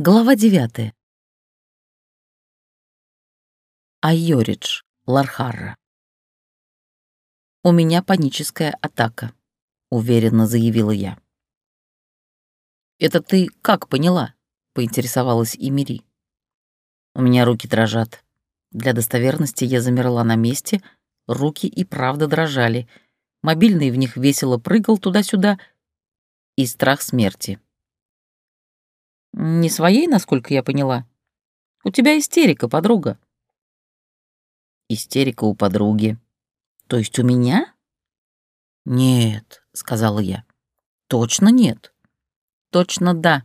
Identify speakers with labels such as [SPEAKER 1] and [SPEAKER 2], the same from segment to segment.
[SPEAKER 1] Глава девятая. Айоридж, Лархарра. «У меня паническая атака», — уверенно заявила я. «Это ты как поняла?» — поинтересовалась Имири. У меня руки дрожат. Для достоверности я замерла на месте, руки и правда дрожали. Мобильный в них весело прыгал туда-сюда. И страх смерти. Не своей, насколько я поняла. У тебя истерика, подруга. Истерика у подруги. То есть у меня? Нет, сказала я. Точно нет. Точно да.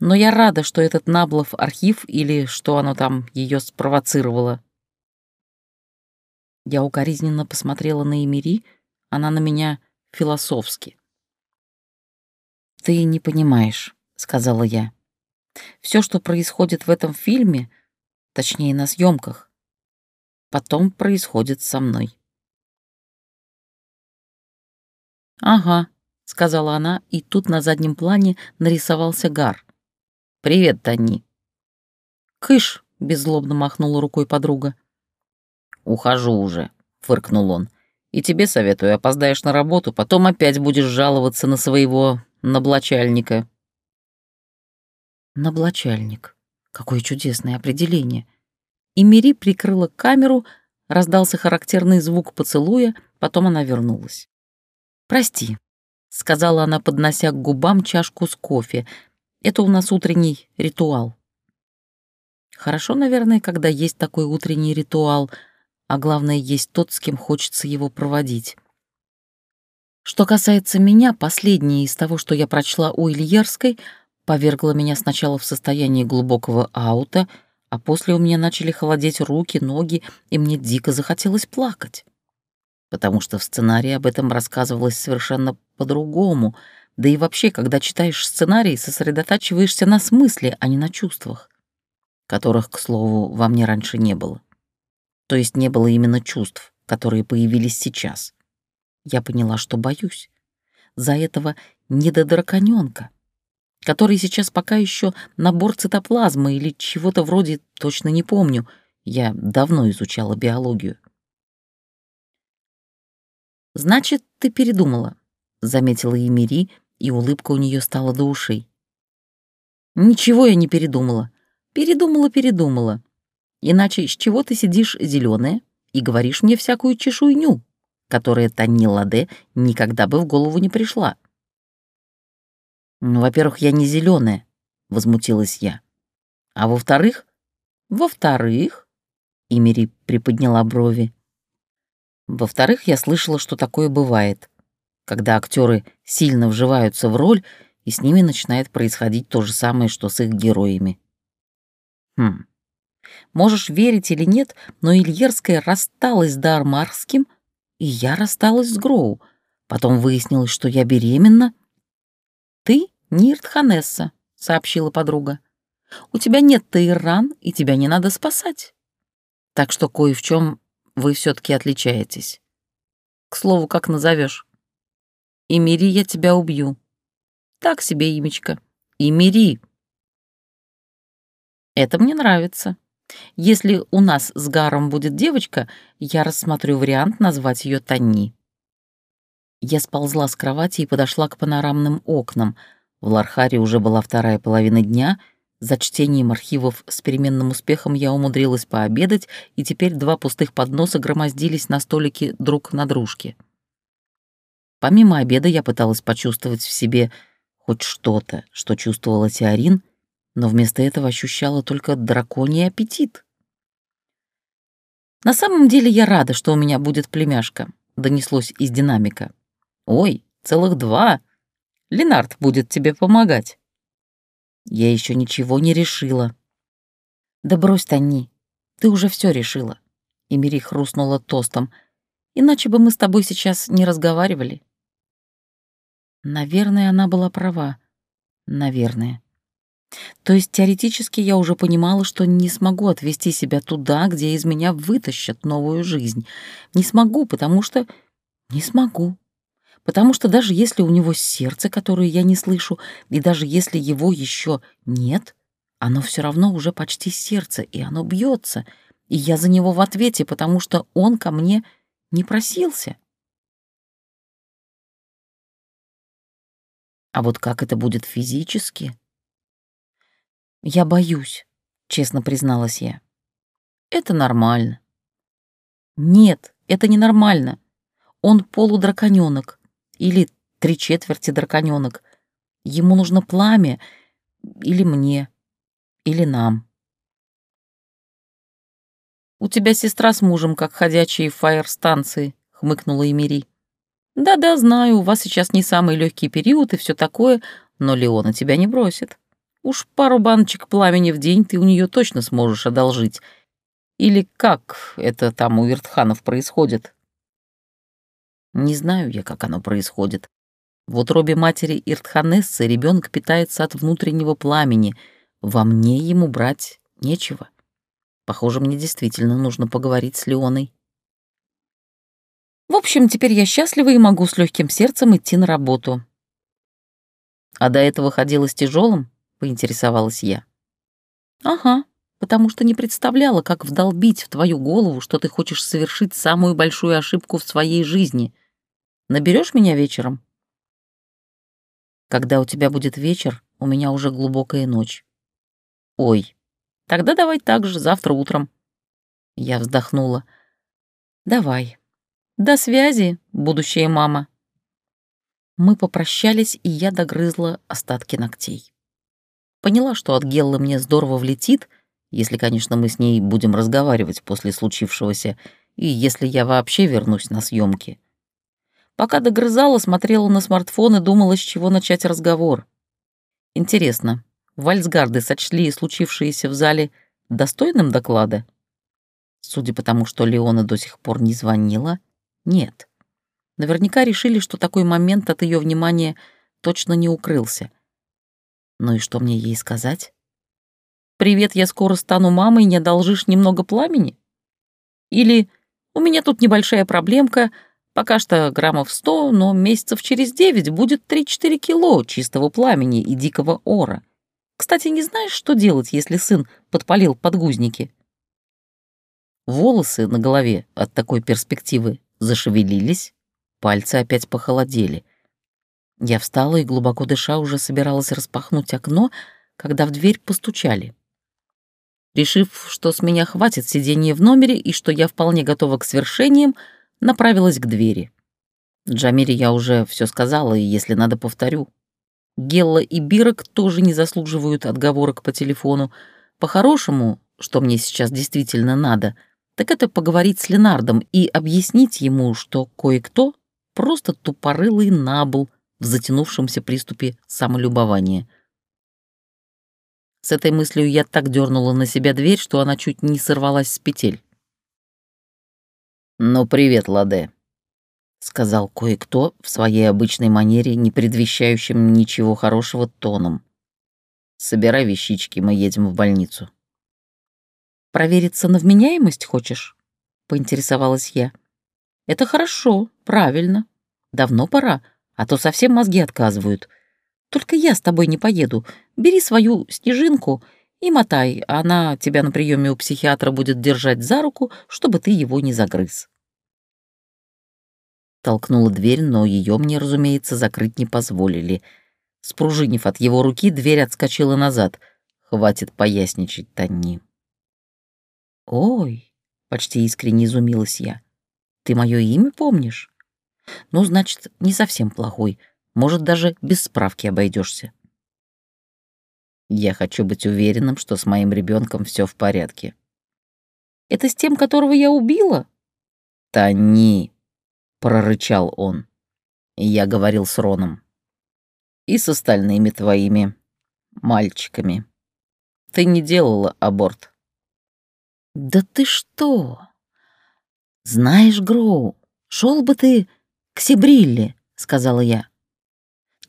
[SPEAKER 1] Но я рада, что этот Наблов архив или что оно там ее спровоцировало. Я укоризненно посмотрела на Эмири, она на меня философски. «Ты не понимаешь», — сказала я. Все, что происходит в этом фильме, точнее, на съемках, потом происходит со мной. «Ага», — сказала она, и тут на заднем плане нарисовался Гар. «Привет, Тони». «Кыш», — беззлобно махнула рукой подруга. «Ухожу уже», — фыркнул он. «И тебе советую, опоздаешь на работу, потом опять будешь жаловаться на своего наблачальника». Наблачальник. Какое чудесное определение. И Мири прикрыла камеру, раздался характерный звук поцелуя, потом она вернулась. «Прости», — сказала она, поднося к губам чашку с кофе. «Это у нас утренний ритуал». Хорошо, наверное, когда есть такой утренний ритуал, а главное, есть тот, с кем хочется его проводить. Что касается меня, последнее из того, что я прочла у Ильерской — повергла меня сначала в состояние глубокого аута, а после у меня начали холодеть руки, ноги, и мне дико захотелось плакать. Потому что в сценарии об этом рассказывалось совершенно по-другому, да и вообще, когда читаешь сценарий, сосредотачиваешься на смысле, а не на чувствах, которых, к слову, во мне раньше не было. То есть не было именно чувств, которые появились сейчас. Я поняла, что боюсь. За этого недодраконёнка который сейчас пока еще набор цитоплазмы или чего-то вроде, точно не помню. Я давно изучала биологию. «Значит, ты передумала», — заметила Емири, и улыбка у нее стала до ушей. «Ничего я не передумала. Передумала-передумала. Иначе с чего ты сидишь зеленая и говоришь мне всякую чешуйню, которая Тани Ладе никогда бы в голову не пришла?» Ну, во-первых, я не зеленая, возмутилась я. А во-вторых, во-вторых, Имери приподняла брови. Во-вторых, я слышала, что такое бывает, когда актеры сильно вживаются в роль, и с ними начинает происходить то же самое, что с их героями. Хм. Можешь верить или нет, но Ильерская рассталась с Дармарским, и я рассталась с Гроу. Потом выяснилось, что я беременна. Ты «Нирт Ханесса», — сообщила подруга. «У тебя нет Таиран, и тебя не надо спасать. Так что кое в чем вы все таки отличаетесь. К слову, как назовешь? Имири, я тебя убью. Так себе имечко. Имири. Это мне нравится. Если у нас с Гаром будет девочка, я рассмотрю вариант назвать ее Тани. Я сползла с кровати и подошла к панорамным окнам — в Лархаре уже была вторая половина дня. За чтением архивов с переменным успехом я умудрилась пообедать, и теперь два пустых подноса громоздились на столике друг на дружке. Помимо обеда я пыталась почувствовать в себе хоть что-то, что чувствовала Теорин, но вместо этого ощущала только драконий аппетит. «На самом деле я рада, что у меня будет племяшка», — донеслось из динамика. «Ой, целых два!» Ленард будет тебе помогать». Я еще ничего не решила. «Да брось, Тони, ты уже все решила». Эмири хрустнула тостом. «Иначе бы мы с тобой сейчас не разговаривали». Наверное, она была права. Наверное. То есть теоретически я уже понимала, что не смогу отвести себя туда, где из меня вытащат новую жизнь. Не смогу, потому что... Не смогу потому что даже если у него сердце, которое я не слышу, и даже если его еще нет, оно все равно уже почти сердце, и оно бьется, и я за него в ответе, потому что он ко мне не просился. А вот как это будет физически? Я боюсь, честно призналась я. Это нормально. Нет, это ненормально. Он полудраконёнок или три четверти драконёнок. Ему нужно пламя или мне, или нам. «У тебя сестра с мужем, как ходячие фаер-станции», — хмыкнула Эмири. «Да-да, знаю, у вас сейчас не самый легкий период и все такое, но Леона тебя не бросит. Уж пару баночек пламени в день ты у нее точно сможешь одолжить. Или как это там у Вертханов происходит?» Не знаю я, как оно происходит. В утробе матери Иртханессы ребенок питается от внутреннего пламени. Во мне ему брать нечего. Похоже, мне действительно нужно поговорить с Леоной. В общем, теперь я счастлива и могу с легким сердцем идти на работу. А до этого ходила с тяжелым, поинтересовалась я. Ага, потому что не представляла, как вдолбить в твою голову, что ты хочешь совершить самую большую ошибку в своей жизни. Наберешь меня вечером? Когда у тебя будет вечер, у меня уже глубокая ночь. Ой, тогда давай так же, завтра утром. Я вздохнула. Давай. До связи, будущая мама. Мы попрощались, и я догрызла остатки ногтей. Поняла, что от Геллы мне здорово влетит, если, конечно, мы с ней будем разговаривать после случившегося, и если я вообще вернусь на съемки. Пока догрызала, смотрела на смартфон и думала, с чего начать разговор. Интересно, вальсгарды сочли случившееся в зале достойным доклада? Судя по тому, что Леона до сих пор не звонила, нет. Наверняка решили, что такой момент от ее внимания точно не укрылся. Ну и что мне ей сказать? «Привет, я скоро стану мамой, не одолжишь немного пламени?» Или «У меня тут небольшая проблемка, пока что граммов сто, но месяцев через девять будет три-четыре кило чистого пламени и дикого ора. Кстати, не знаешь, что делать, если сын подпалил подгузники?» Волосы на голове от такой перспективы зашевелились, пальцы опять похолодели. Я встала и, глубоко дыша, уже собиралась распахнуть окно, когда в дверь постучали. Решив, что с меня хватит сидения в номере и что я вполне готова к свершениям, направилась к двери. Джамире я уже все сказала, и если надо, повторю. Гелла и Бирок тоже не заслуживают отговорок по телефону. По-хорошему, что мне сейчас действительно надо — так это поговорить с Ленардом и объяснить ему, что кое-кто просто тупорылый набл в затянувшемся приступе самолюбования. С этой мыслью я так дернула на себя дверь, что она чуть не сорвалась с петель. «Ну, привет, Ладе», — сказал кое-кто в своей обычной манере, не предвещающим ничего хорошего тоном. «Собирай вещички, мы едем в больницу». Провериться на вменяемость хочешь?» — поинтересовалась я. «Это хорошо, правильно. Давно пора, а то совсем мозги отказывают. Только я с тобой не поеду. Бери свою снежинку и мотай, она тебя на приеме у психиатра будет держать за руку, чтобы ты его не загрыз». Толкнула дверь, но ее мне, разумеется, закрыть не позволили. Спружинив от его руки, дверь отскочила назад. Хватит поясничать, Танни. «Ой!» — почти искренне изумилась я. «Ты мое имя помнишь? Ну, значит, не совсем плохой. Может, даже без справки обойдешься. Я хочу быть уверенным, что с моим ребенком все в порядке. Это с тем, которого я убила? Тани, прорычал он. Я говорил с Роном. И с остальными твоими мальчиками. Ты не делала аборт. «Да ты что? Знаешь, Гроу, шел бы ты к Сибрилле», — сказала я.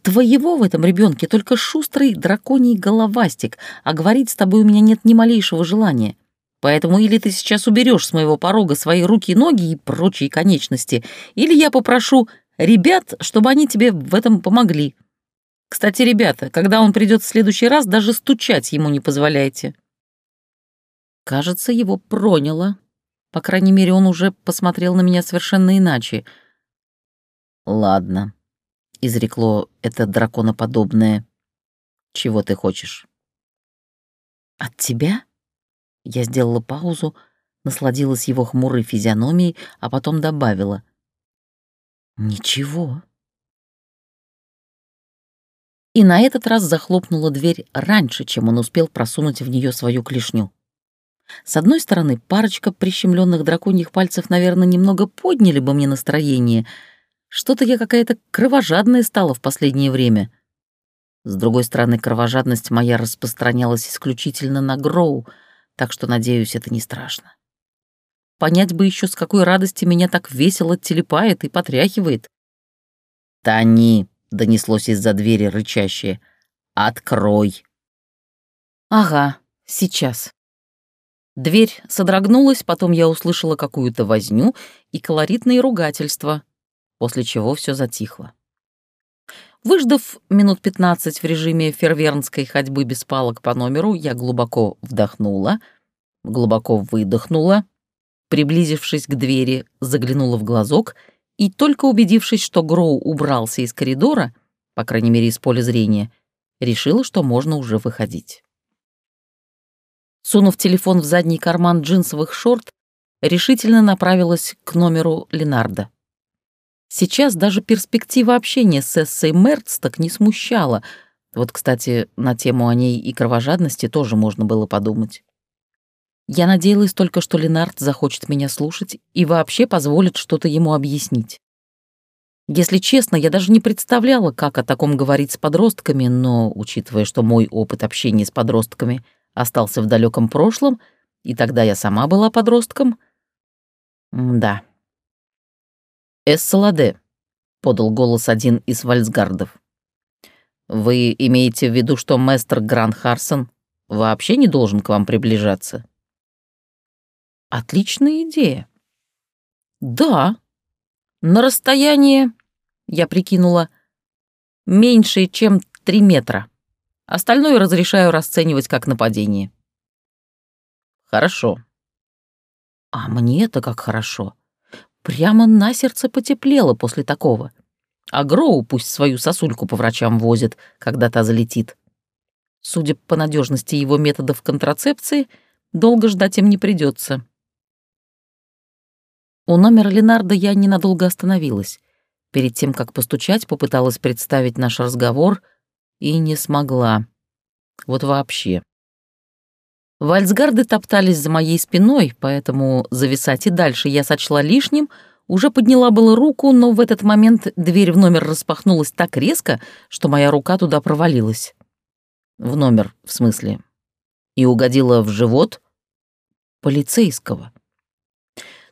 [SPEAKER 1] «Твоего в этом ребенке только шустрый драконий головастик, а говорить с тобой у меня нет ни малейшего желания. Поэтому или ты сейчас уберешь с моего порога свои руки, ноги и прочие конечности, или я попрошу ребят, чтобы они тебе в этом помогли. Кстати, ребята, когда он придет в следующий раз, даже стучать ему не позволяйте. Кажется, его проняло. По крайней мере, он уже посмотрел на меня совершенно иначе. «Ладно», — изрекло это драконоподобное. «Чего ты хочешь?» «От тебя?» Я сделала паузу, насладилась его хмурой физиономией, а потом добавила. «Ничего» и на этот раз захлопнула дверь раньше, чем он успел просунуть в нее свою клешню. С одной стороны, парочка прищемленных драконьих пальцев, наверное, немного подняли бы мне настроение. Что-то я какая-то кровожадная стала в последнее время. С другой стороны, кровожадность моя распространялась исключительно на Гроу, так что, надеюсь, это не страшно. Понять бы еще, с какой радости меня так весело телепает и потряхивает. «Тани!» донеслось из-за двери рычащее. «Открой!» «Ага, сейчас». Дверь содрогнулась, потом я услышала какую-то возню и колоритные ругательства, после чего все затихло. Выждав минут пятнадцать в режиме фервернской ходьбы без палок по номеру, я глубоко вдохнула, глубоко выдохнула, приблизившись к двери, заглянула в глазок — и только убедившись, что Гроу убрался из коридора, по крайней мере, из поля зрения, решила, что можно уже выходить. Сунув телефон в задний карман джинсовых шорт, решительно направилась к номеру Ленарда. Сейчас даже перспектива общения с Эссой Мерц так не смущала. Вот, кстати, на тему о ней и кровожадности тоже можно было подумать. Я надеялась только, что Ленард захочет меня слушать и вообще позволит что-то ему объяснить. Если честно, я даже не представляла, как о таком говорить с подростками, но, учитывая, что мой опыт общения с подростками остался в далеком прошлом, и тогда я сама была подростком, да. «Эссаладе», — подал голос один из вальсгардов. «Вы имеете в виду, что мэстер Гран Харсон вообще не должен к вам приближаться?» Отличная идея. Да, на расстояние, я прикинула, меньше, чем три метра. Остальное разрешаю расценивать как нападение. Хорошо. А мне это как хорошо. Прямо на сердце потеплело после такого. А Гроу пусть свою сосульку по врачам возит, когда та залетит. Судя по надежности его методов контрацепции, долго ждать им не придется. У номера Ленарда я ненадолго остановилась. Перед тем, как постучать, попыталась представить наш разговор и не смогла. Вот вообще. Вальцгарды топтались за моей спиной, поэтому зависать и дальше я сочла лишним, уже подняла было руку, но в этот момент дверь в номер распахнулась так резко, что моя рука туда провалилась. В номер, в смысле. И угодила в живот полицейского.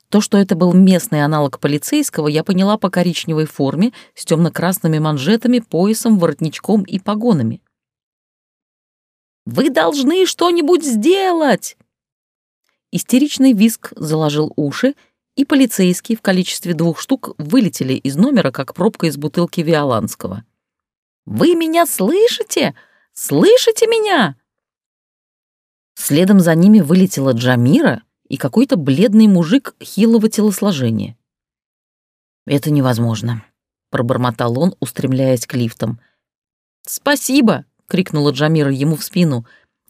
[SPEAKER 1] То, что это был местный аналог полицейского, я поняла по коричневой форме с темно-красными манжетами, поясом, воротничком и погонами. «Вы должны что-нибудь сделать!» Истеричный виск заложил уши, и полицейские в количестве двух штук вылетели из номера, как пробка из бутылки Виоланского. «Вы меня слышите? Слышите меня?» Следом за ними вылетела Джамира — и какой-то бледный мужик хилого телосложения. «Это невозможно», — пробормотал он, устремляясь к лифтам. «Спасибо!» — крикнула Джамира ему в спину.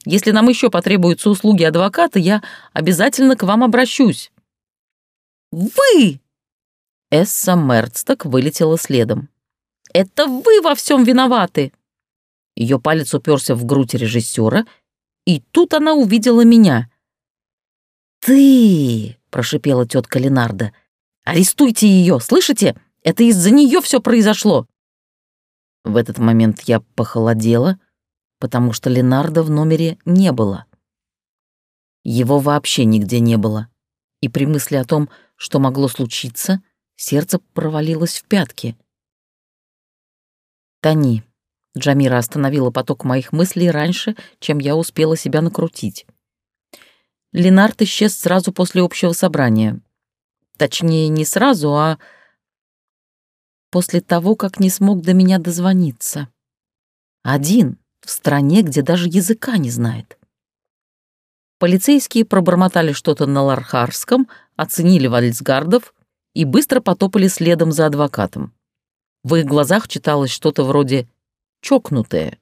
[SPEAKER 1] «Если нам еще потребуются услуги адвоката, я обязательно к вам обращусь». «Вы!» Эсса Мерцток вылетела следом. «Это вы во всем виноваты!» Ее палец уперся в грудь режиссера, и тут она увидела меня. «Ты!» — прошипела тетка Ленарда. «Арестуйте ее, слышите? Это из-за нее все произошло!» В этот момент я похолодела, потому что Ленарда в номере не было. Его вообще нигде не было. И при мысли о том, что могло случиться, сердце провалилось в пятки. «Тони», — Джамира остановила поток моих мыслей раньше, чем я успела себя накрутить. Ленард исчез сразу после общего собрания. Точнее, не сразу, а после того, как не смог до меня дозвониться. Один, в стране, где даже языка не знает. Полицейские пробормотали что-то на лархарском, оценили вальцгардов и быстро потопали следом за адвокатом. В их глазах читалось что-то вроде «чокнутое».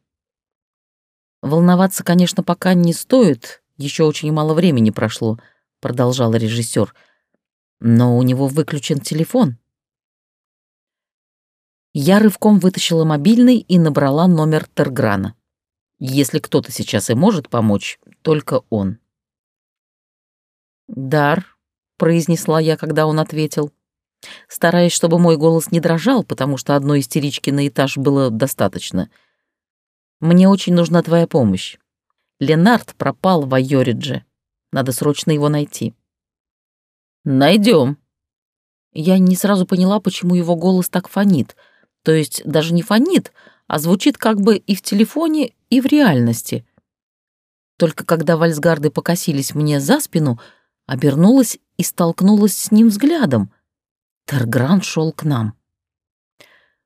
[SPEAKER 1] «Волноваться, конечно, пока не стоит, еще очень мало времени прошло», — продолжал режиссер. «Но у него выключен телефон». Я рывком вытащила мобильный и набрала номер Терграна. Если кто-то сейчас и может помочь, только он. «Дар», — произнесла я, когда он ответил, стараясь, чтобы мой голос не дрожал, потому что одной истерички на этаж было достаточно. «Мне очень нужна твоя помощь. Ленард пропал в Айоридже. Надо срочно его найти». Найдем. Я не сразу поняла, почему его голос так фонит. То есть даже не фонит, а звучит как бы и в телефоне, и в реальности. Только когда вальсгарды покосились мне за спину — обернулась и столкнулась с ним взглядом. Тергран шел к нам.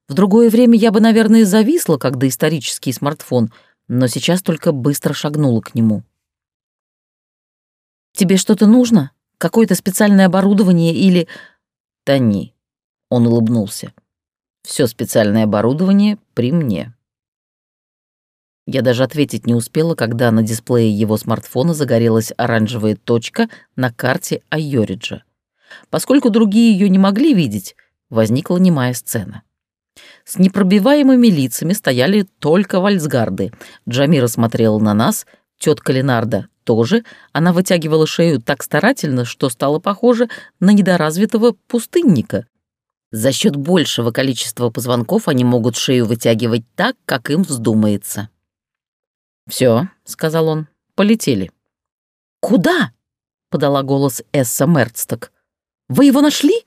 [SPEAKER 1] В другое время я бы, наверное, зависла, как доисторический смартфон, но сейчас только быстро шагнула к нему. «Тебе что-то нужно? Какое-то специальное оборудование или...» «Тони», — он улыбнулся. «Все специальное оборудование при мне». Я даже ответить не успела, когда на дисплее его смартфона загорелась оранжевая точка на карте Айориджа. Поскольку другие ее не могли видеть, возникла немая сцена. С непробиваемыми лицами стояли только вальсгарды. Джамира смотрела на нас, тетка Ленарда тоже. Она вытягивала шею так старательно, что стало похоже на недоразвитого пустынника. За счет большего количества позвонков они могут шею вытягивать так, как им вздумается. Все, сказал он, — «полетели». «Куда?» — подала голос Эсса Мерцток. «Вы его нашли?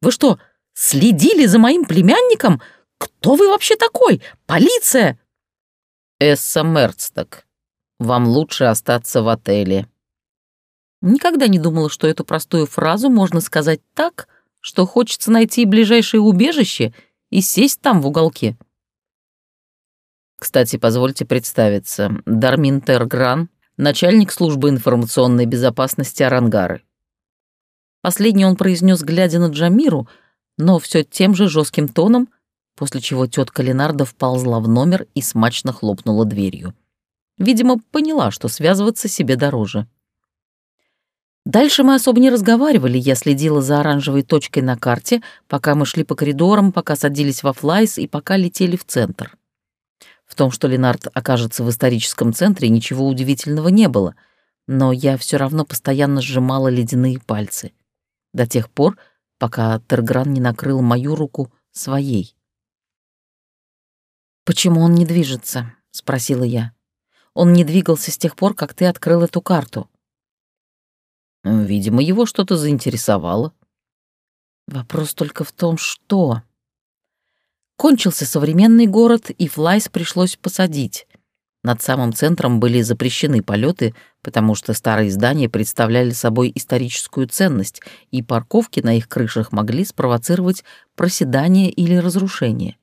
[SPEAKER 1] Вы что, следили за моим племянником? Кто вы вообще такой? Полиция!» «Эсса Мерцток, вам лучше остаться в отеле». Никогда не думала, что эту простую фразу можно сказать так, что хочется найти ближайшее убежище и сесть там в уголке. Кстати, позвольте представиться. Дармин Тергран, начальник службы информационной безопасности Арангары. Последний он произнес, глядя на Джамиру, но все тем же жестким тоном, после чего тетка Ленарда вползла в номер и смачно хлопнула дверью. Видимо, поняла, что связываться себе дороже. Дальше мы особо не разговаривали, я следила за оранжевой точкой на карте, пока мы шли по коридорам, пока садились во флайс и пока летели в центр. В том, что Ленард окажется в историческом центре, ничего удивительного не было, но я все равно постоянно сжимала ледяные пальцы. До тех пор, пока Тергран не накрыл мою руку своей. «Почему он не движется?» — спросила я. «Он не двигался с тех пор, как ты открыл эту карту». «Видимо, его что-то заинтересовало». «Вопрос только в том, что...» Кончился современный город, и Флайс пришлось посадить. Над самым центром были запрещены полеты, потому что старые здания представляли собой историческую ценность, и парковки на их крышах могли спровоцировать проседание или разрушение.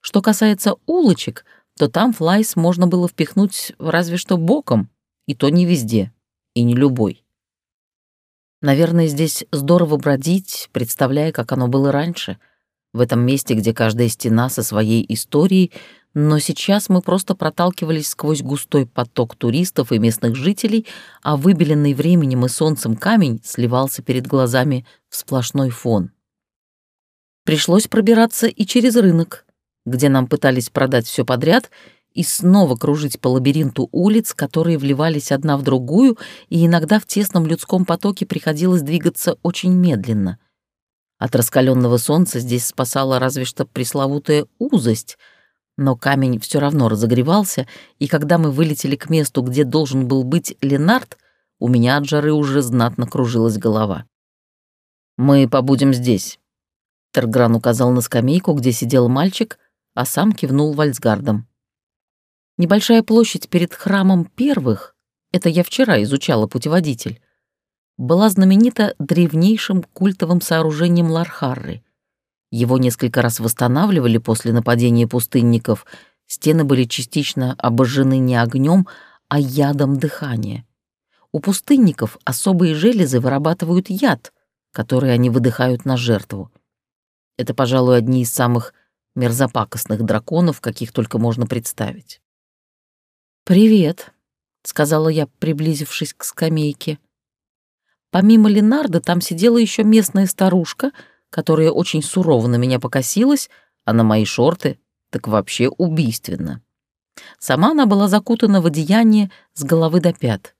[SPEAKER 1] Что касается улочек, то там Флайс можно было впихнуть разве что боком, и то не везде, и не любой. Наверное, здесь здорово бродить, представляя, как оно было раньше — в этом месте, где каждая стена со своей историей, но сейчас мы просто проталкивались сквозь густой поток туристов и местных жителей, а выбеленный временем и солнцем камень сливался перед глазами в сплошной фон. Пришлось пробираться и через рынок, где нам пытались продать все подряд, и снова кружить по лабиринту улиц, которые вливались одна в другую, и иногда в тесном людском потоке приходилось двигаться очень медленно — от раскаленного солнца здесь спасала разве что пресловутая узость, но камень все равно разогревался, и когда мы вылетели к месту, где должен был быть Ленард, у меня от жары уже знатно кружилась голова. «Мы побудем здесь», — Тергран указал на скамейку, где сидел мальчик, а сам кивнул вальсгардом. Небольшая площадь перед храмом первых, это я вчера изучала путеводитель, была знаменита древнейшим культовым сооружением Лархарры. Его несколько раз восстанавливали после нападения пустынников, Стены были частично обожжены не огнем, а ядом дыхания. У пустынников особые железы вырабатывают яд, который они выдыхают на жертву. Это, пожалуй, одни из самых мерзопакостных драконов, каких только можно представить. «Привет», — сказала я, приблизившись к скамейке. Помимо Ленарда там сидела еще местная старушка, которая очень сурово на меня покосилась, а на мои шорты так вообще убийственно. Сама она была закутана в одеяние с головы до пят.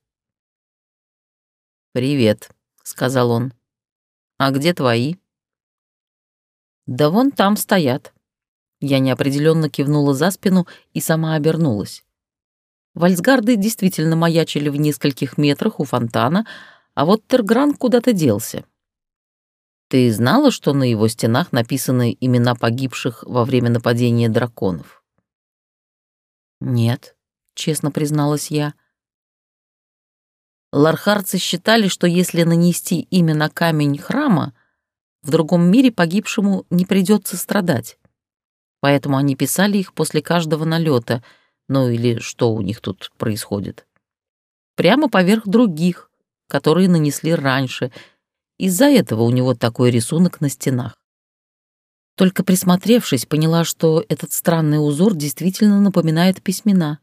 [SPEAKER 1] «Привет», — сказал он. «А где твои?» «Да вон там стоят». Я неопределенно кивнула за спину и сама обернулась. Вальсгарды действительно маячили в нескольких метрах у фонтана, а вот Тергран куда-то делся. Ты знала, что на его стенах написаны имена погибших во время нападения драконов? Нет, честно призналась я. Лархарцы считали, что если нанести имя на камень храма, в другом мире погибшему не придется страдать. Поэтому они писали их после каждого налета, ну или что у них тут происходит. Прямо поверх других, которые нанесли раньше — из-за этого у него такой рисунок на стенах. Только присмотревшись, поняла, что этот странный узор действительно напоминает письмена.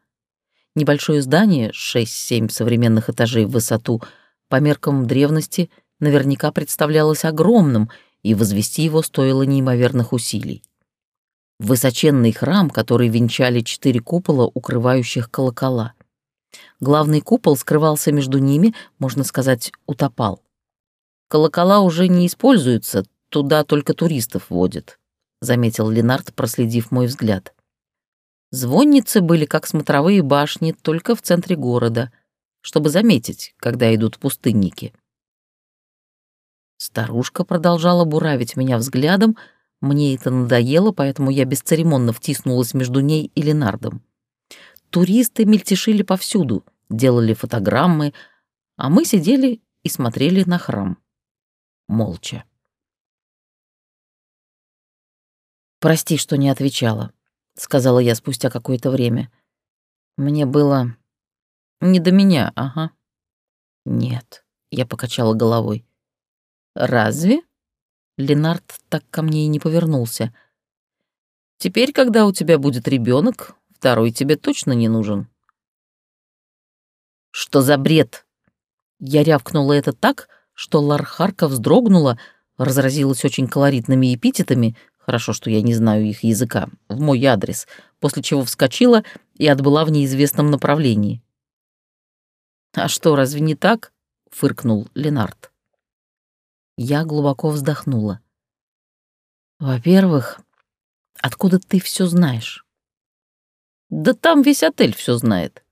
[SPEAKER 1] Небольшое здание, 6-7 современных этажей в высоту, по меркам древности наверняка представлялось огромным, и возвести его стоило неимоверных усилий. Высоченный храм, который венчали четыре купола, укрывающих колокола. Главный купол скрывался между ними, можно сказать, утопал. Колокола уже не используются, туда только туристов водят», — заметил Ленард, проследив мой взгляд. Звонницы были как смотровые башни, только в центре города, чтобы заметить, когда идут пустынники. Старушка продолжала буравить меня взглядом, мне это надоело, поэтому я бесцеремонно втиснулась между ней и Ленардом. Туристы мельтешили повсюду, делали фотограммы, а мы сидели и смотрели на храм молча. «Прости, что не отвечала», — сказала я спустя какое-то время. «Мне было... не до меня, ага». «Нет», — я покачала головой. «Разве?» Ленард так ко мне и не повернулся. «Теперь, когда у тебя будет ребенок, второй тебе точно не нужен». «Что за бред?» Я рявкнула это так, что Лархарка вздрогнула, разразилась очень колоритными эпитетами, хорошо, что я не знаю их языка, в мой адрес, после чего вскочила и отбыла в неизвестном направлении. «А что, разве не так?» — фыркнул Ленард. Я глубоко вздохнула. «Во-первых, откуда ты все знаешь?» «Да там весь отель все знает.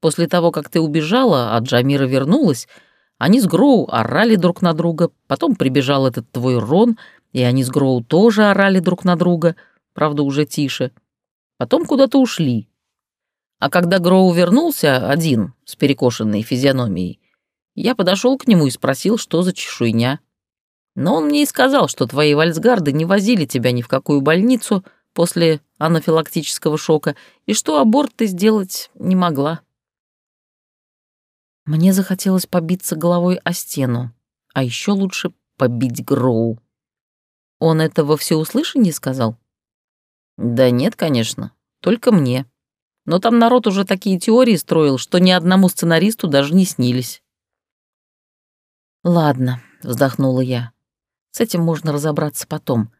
[SPEAKER 1] После того, как ты убежала, а Джамира вернулась, они с Гроу орали друг на друга, потом прибежал этот твой Рон, и они с Гроу тоже орали друг на друга, правда, уже тише. Потом куда-то ушли. А когда Гроу вернулся один, с перекошенной физиономией, я подошел к нему и спросил, что за чешуйня. Но он мне и сказал, что твои вальсгарды не возили тебя ни в какую больницу после анафилактического шока, и что аборт ты сделать не могла. Мне захотелось побиться головой о стену, а еще лучше побить Гроу. Он это во всеуслышание сказал? Да нет, конечно, только мне. Но там народ уже такие теории строил, что ни одному сценаристу даже не снились. «Ладно», — вздохнула я. «С этим можно разобраться потом.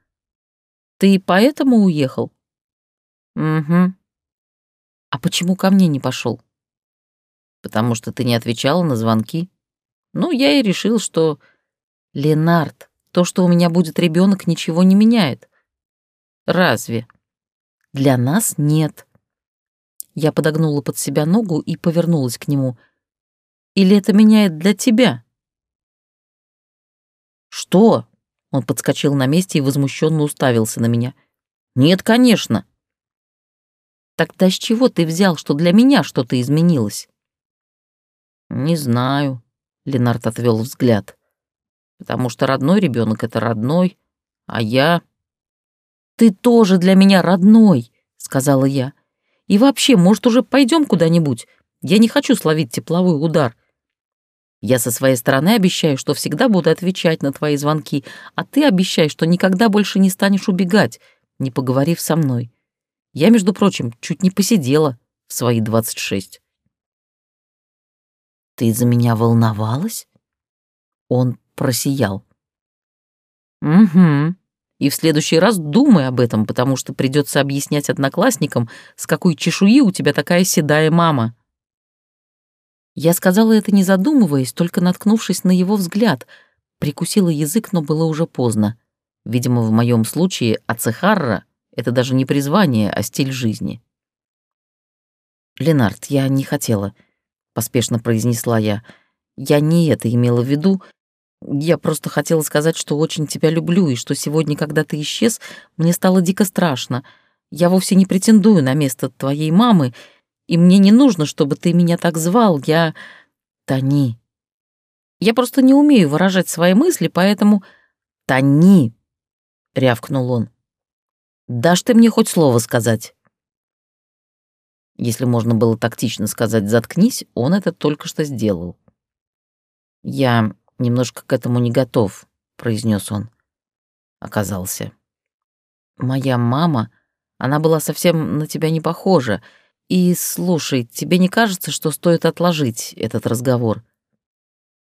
[SPEAKER 1] Ты поэтому уехал?» «Угу». «А почему ко мне не пошел? потому что ты не отвечала на звонки. Ну, я и решил, что... Ленард, то, что у меня будет ребенок, ничего не меняет. Разве? Для нас нет. Я подогнула под себя ногу и повернулась к нему. Или это меняет для тебя? Что? Он подскочил на месте и возмущенно уставился на меня. Нет, конечно. Тогда с чего ты взял, что для меня что-то изменилось? «Не знаю», — Ленард отвел взгляд. «Потому что родной ребенок это родной, а я...» «Ты тоже для меня родной», — сказала я. И вообще, может, уже пойдем куда-нибудь? Я не хочу словить тепловой удар. Я со своей стороны обещаю, что всегда буду отвечать на твои звонки, а ты обещай, что никогда больше не станешь убегать, не поговорив со мной. Я, между прочим, чуть не посидела в свои двадцать шесть. Ты из-за меня волновалась? Он просиял. Угу. И в следующий раз думай об этом, потому что придется объяснять одноклассникам, с какой чешуи у тебя такая седая мама. Я сказала это не задумываясь, только наткнувшись на его взгляд. Прикусила язык, но было уже поздно. Видимо, в моем случае Ацехарра — это даже не призвание, а стиль жизни. «Ленард, я не хотела», — поспешно произнесла я. «Я не это имела в виду. Я просто хотела сказать, что очень тебя люблю, и что сегодня, когда ты исчез, мне стало дико страшно. Я вовсе не претендую на место твоей мамы, и мне не нужно, чтобы ты меня так звал. Я... Тони. Я просто не умею выражать свои мысли, поэтому... Тони, — рявкнул он. «Дашь ты мне хоть слово сказать?» Если можно было тактично сказать «заткнись», он это только что сделал. «Я немножко к этому не готов», — произнес он. Оказался. «Моя мама, она была совсем на тебя не похожа. И, слушай, тебе не кажется, что стоит отложить этот разговор?»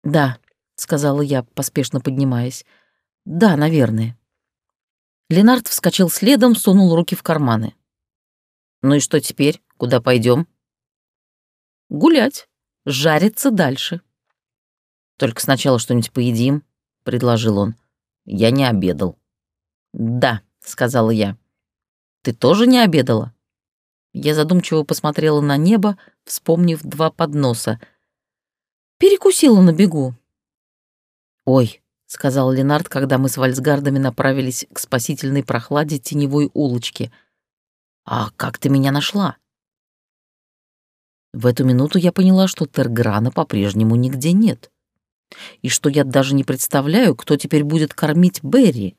[SPEAKER 1] «Да», — сказала я, поспешно поднимаясь. «Да, наверное». Ленард вскочил следом, сунул руки в карманы. «Ну и что теперь? Куда пойдем? «Гулять. Жариться дальше». «Только сначала что-нибудь поедим», — предложил он. Я не обедал. «Да», — сказала я. «Ты тоже не обедала?» Я задумчиво посмотрела на небо, вспомнив два подноса. «Перекусила на бегу». «Ой», — сказал Ленард, когда мы с вальсгардами направились к спасительной прохладе теневой улочки. «А как ты меня нашла?» В эту минуту я поняла, что Терграна по-прежнему нигде нет. И что я даже не представляю, кто теперь будет кормить Берри.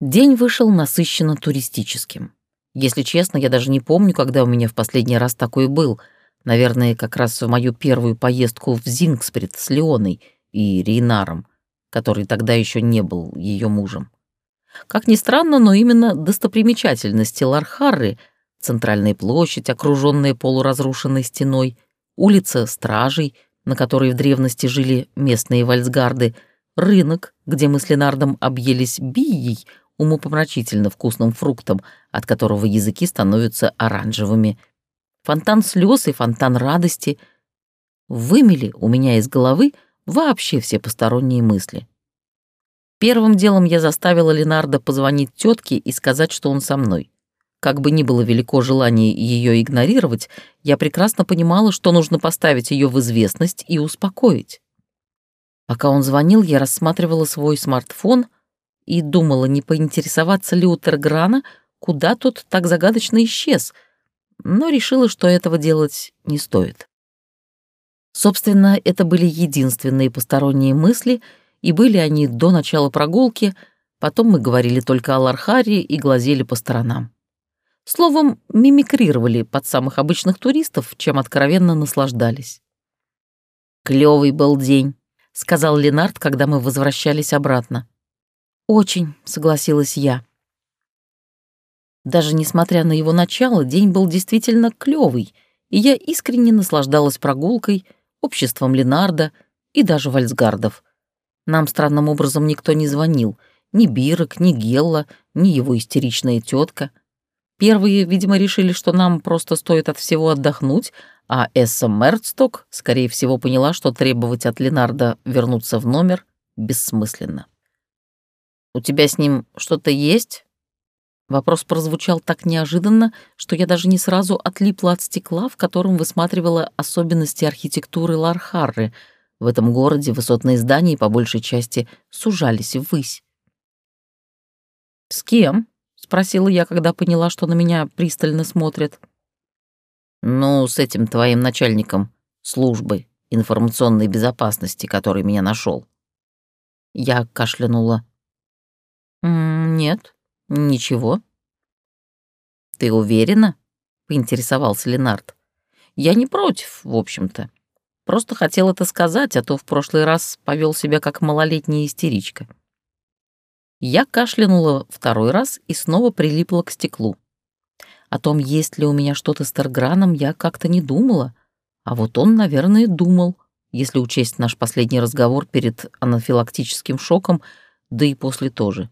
[SPEAKER 1] День вышел насыщенно туристическим. Если честно, я даже не помню, когда у меня в последний раз такой был — Наверное, как раз в мою первую поездку в Зингсприт с Леоной и Рейнаром, который тогда еще не был ее мужем. Как ни странно, но именно достопримечательности Лархарры, центральная площадь, окруженная полуразрушенной стеной, улица Стражей, на которой в древности жили местные вальсгарды, рынок, где мы с Ленардом объелись бией, умопомрачительно вкусным фруктом, от которого языки становятся оранжевыми, фонтан слез и фонтан радости вымели у меня из головы вообще все посторонние мысли. Первым делом я заставила Ленарда позвонить тетке и сказать, что он со мной. Как бы ни было велико желание ее игнорировать, я прекрасно понимала, что нужно поставить ее в известность и успокоить. Пока он звонил, я рассматривала свой смартфон и думала, не поинтересоваться ли у Терграна, куда тот так загадочно исчез — но решила, что этого делать не стоит. Собственно, это были единственные посторонние мысли, и были они до начала прогулки, потом мы говорили только о Лархаре и глазели по сторонам. Словом, мимикрировали под самых обычных туристов, чем откровенно наслаждались. «Клёвый был день», — сказал Ленард, когда мы возвращались обратно. «Очень», — согласилась я. Даже несмотря на его начало, день был действительно клёвый, и я искренне наслаждалась прогулкой, обществом Ленарда и даже вальсгардов. Нам странным образом никто не звонил, ни Бирок, ни Гелла, ни его истеричная тетка. Первые, видимо, решили, что нам просто стоит от всего отдохнуть, а Эсса Мерцток, скорее всего, поняла, что требовать от Ленарда вернуться в номер бессмысленно. «У тебя с ним что-то есть?» Вопрос прозвучал так неожиданно, что я даже не сразу отлипла от стекла, в котором высматривала особенности архитектуры Лархарры. В этом городе высотные здания по большей части сужались ввысь. «С кем?» — спросила я, когда поняла, что на меня пристально смотрят. «Ну, с этим твоим начальником службы информационной безопасности, который меня нашел. Я кашлянула. «Нет, «Ничего». «Ты уверена?» — поинтересовался Ленард. «Я не против, в общем-то. Просто хотел это сказать, а то в прошлый раз повел себя как малолетняя истеричка». Я кашлянула второй раз и снова прилипла к стеклу. О том, есть ли у меня что-то с Тарграном, я как-то не думала. А вот он, наверное, думал, если учесть наш последний разговор перед анафилактическим шоком, да и после тоже.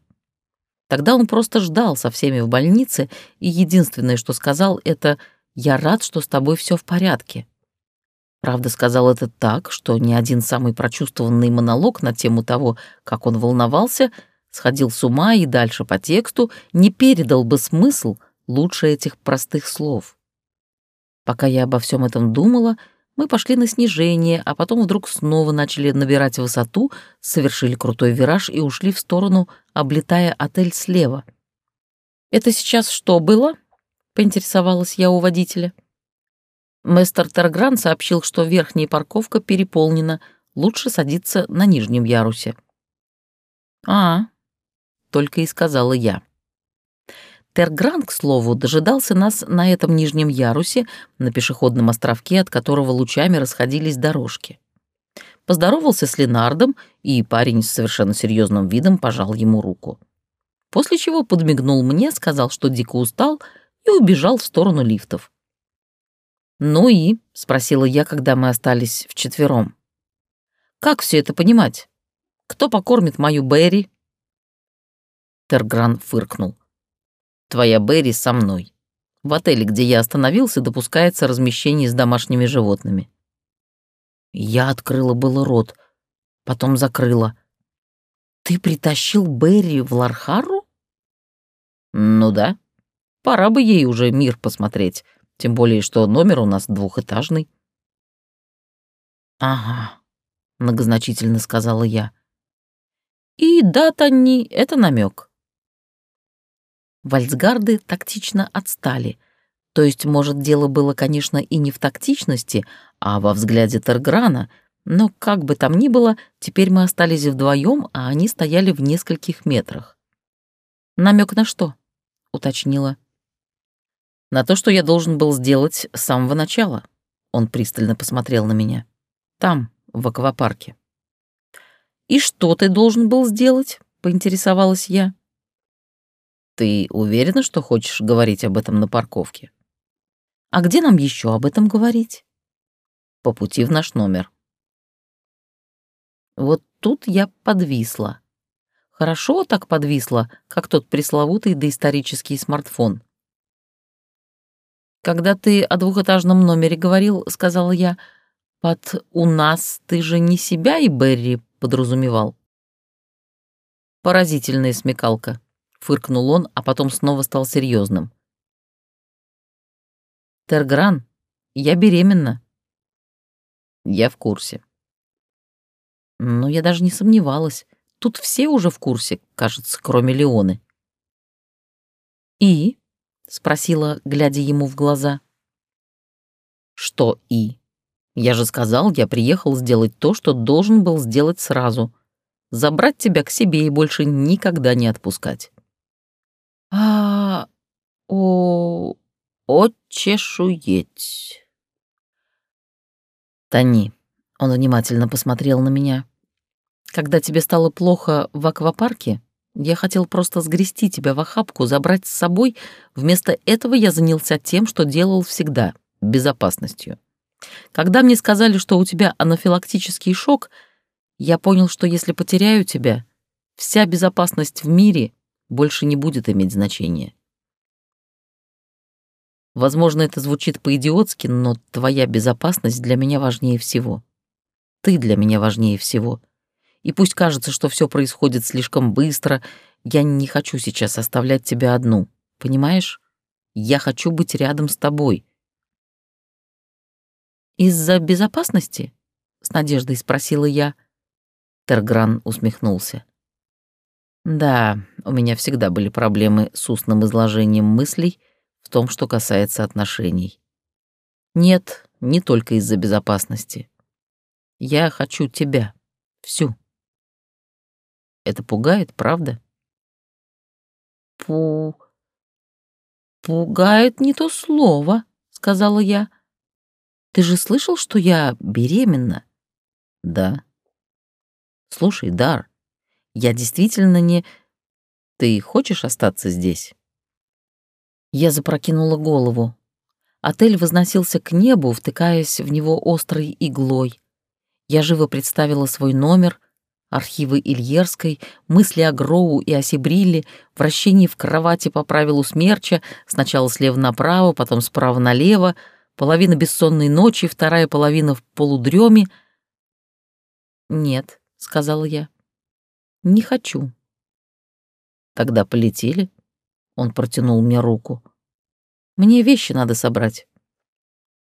[SPEAKER 1] Тогда он просто ждал со всеми в больнице, и единственное, что сказал, это «Я рад, что с тобой все в порядке». Правда, сказал это так, что ни один самый прочувствованный монолог на тему того, как он волновался, сходил с ума и дальше по тексту не передал бы смысл лучше этих простых слов. Пока я обо всем этом думала, мы пошли на снижение, а потом вдруг снова начали набирать высоту, совершили крутой вираж и ушли в сторону, облетая отель слева. «Это сейчас что было?» — поинтересовалась я у водителя. Мистер Тергран сообщил, что верхняя парковка переполнена, лучше садиться на нижнем ярусе. «А, — только и сказала я. Тергран, к слову, дожидался нас на этом нижнем ярусе, на пешеходном островке, от которого лучами расходились дорожки. Поздоровался с Ленардом, и парень с совершенно серьезным видом пожал ему руку. После чего подмигнул мне, сказал, что дико устал, и убежал в сторону лифтов. «Ну и?» — спросила я, когда мы остались вчетвером. «Как все это понимать? Кто покормит мою Берри?» Тергран фыркнул. Твоя Берри со мной. В отеле, где я остановился, допускается размещение с домашними животными. Я открыла было рот, потом закрыла. Ты притащил Берри в Лархару? Ну да. Пора бы ей уже мир посмотреть, тем более, что номер у нас двухэтажный. Ага, многозначительно сказала я. И да, Танни, это намек. Вальцгарды тактично отстали. То есть, может, дело было, конечно, и не в тактичности, а во взгляде Терграна, но как бы там ни было, теперь мы остались вдвоем, а они стояли в нескольких метрах. Намек на что? уточнила. На то, что я должен был сделать с самого начала. Он пристально посмотрел на меня. Там, в аквапарке. «И что ты должен был сделать?» — поинтересовалась я. Ты уверена, что хочешь говорить об этом на парковке? А где нам еще об этом говорить? По пути в наш номер. Вот тут я подвисла. Хорошо так подвисла, как тот пресловутый доисторический смартфон. «Когда ты о двухэтажном номере говорил, — сказала я, — под «у нас» ты же не себя и Берри подразумевал?» Поразительная смекалка фыркнул он, а потом снова стал серьезным. Тергран, я беременна. Я в курсе. Но я даже не сомневалась. Тут все уже в курсе, кажется, кроме Леоны. «И?» — спросила, глядя ему в глаза. «Что «и»? Я же сказал, я приехал сделать то, что должен был сделать сразу. Забрать тебя к себе и больше никогда не отпускать». А, о, очешуеть. Тони, он внимательно посмотрел на меня. Когда тебе стало плохо в аквапарке, я хотел просто сгрести тебя в охапку, забрать с собой. Вместо этого я занялся тем, что делал всегда — безопасностью. Когда мне сказали, что у тебя анафилактический шок, я понял, что если потеряю тебя, вся безопасность в мире больше не будет иметь значения. Возможно, это звучит по-идиотски, но твоя безопасность для меня важнее всего. Ты для меня важнее всего. И пусть кажется, что все происходит слишком быстро, я не хочу сейчас оставлять тебя одну, понимаешь? Я хочу быть рядом с тобой. «Из-за безопасности?» — с надеждой спросила я. Тергран усмехнулся. Да, у меня всегда были проблемы с устным изложением мыслей в том, что касается отношений. Нет, не только из-за безопасности. Я хочу тебя. Всю. Это пугает, правда? Пу... «Пугает не то слово», — сказала я. «Ты же слышал, что я беременна?» «Да». «Слушай, Дар, я действительно не... Ты хочешь остаться здесь?» Я запрокинула голову. Отель возносился к небу, втыкаясь в него острой иглой. Я живо представила свой номер, архивы Ильерской, мысли о Гроу и о Сибрилле, вращение в кровати по правилу смерча, сначала слева направо, потом справа налево, половина бессонной ночи, вторая половина в полудреме. «Нет», — сказала я, — «не хочу». «Тогда полетели?» — он протянул мне руку. «Мне вещи надо собрать».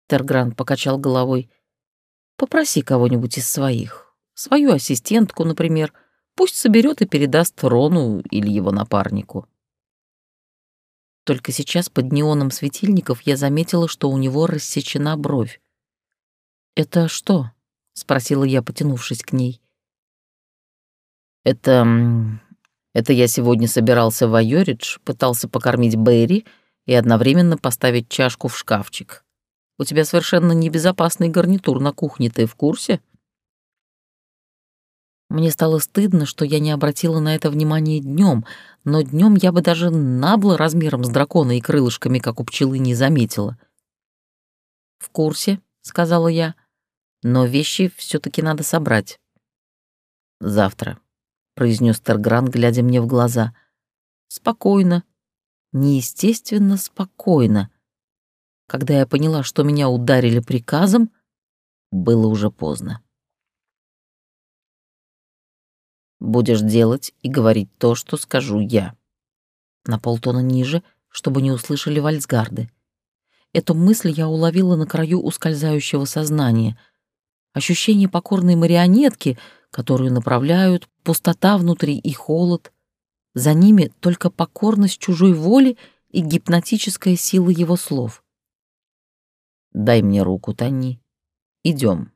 [SPEAKER 1] Тергрант покачал головой. «Попроси кого-нибудь из своих» свою ассистентку, например, пусть соберет и передаст Рону или его напарнику. Только сейчас под неоном светильников я заметила, что у него рассечена бровь. «Это что?» — спросила я, потянувшись к ней. «Это... это я сегодня собирался в Айоридж, пытался покормить Берри и одновременно поставить чашку в шкафчик. У тебя совершенно небезопасный гарнитур на кухне, ты в курсе?» Мне стало стыдно, что я не обратила на это внимания днем, но днем я бы даже набло размером с дракона и крылышками, как у пчелы, не заметила. «В курсе», — сказала я, — «но вещи все таки надо собрать». «Завтра», — произнес Тергран, глядя мне в глаза. «Спокойно, неестественно спокойно». Когда я поняла, что меня ударили приказом, было уже поздно. Будешь делать и говорить то, что скажу я. На полтона ниже, чтобы не услышали вальсгарды. Эту мысль я уловила на краю ускользающего сознания. Ощущение покорной марионетки, которую направляют, пустота внутри и холод. За ними только покорность чужой воли и гипнотическая сила его слов. «Дай мне руку, Тани. Идем.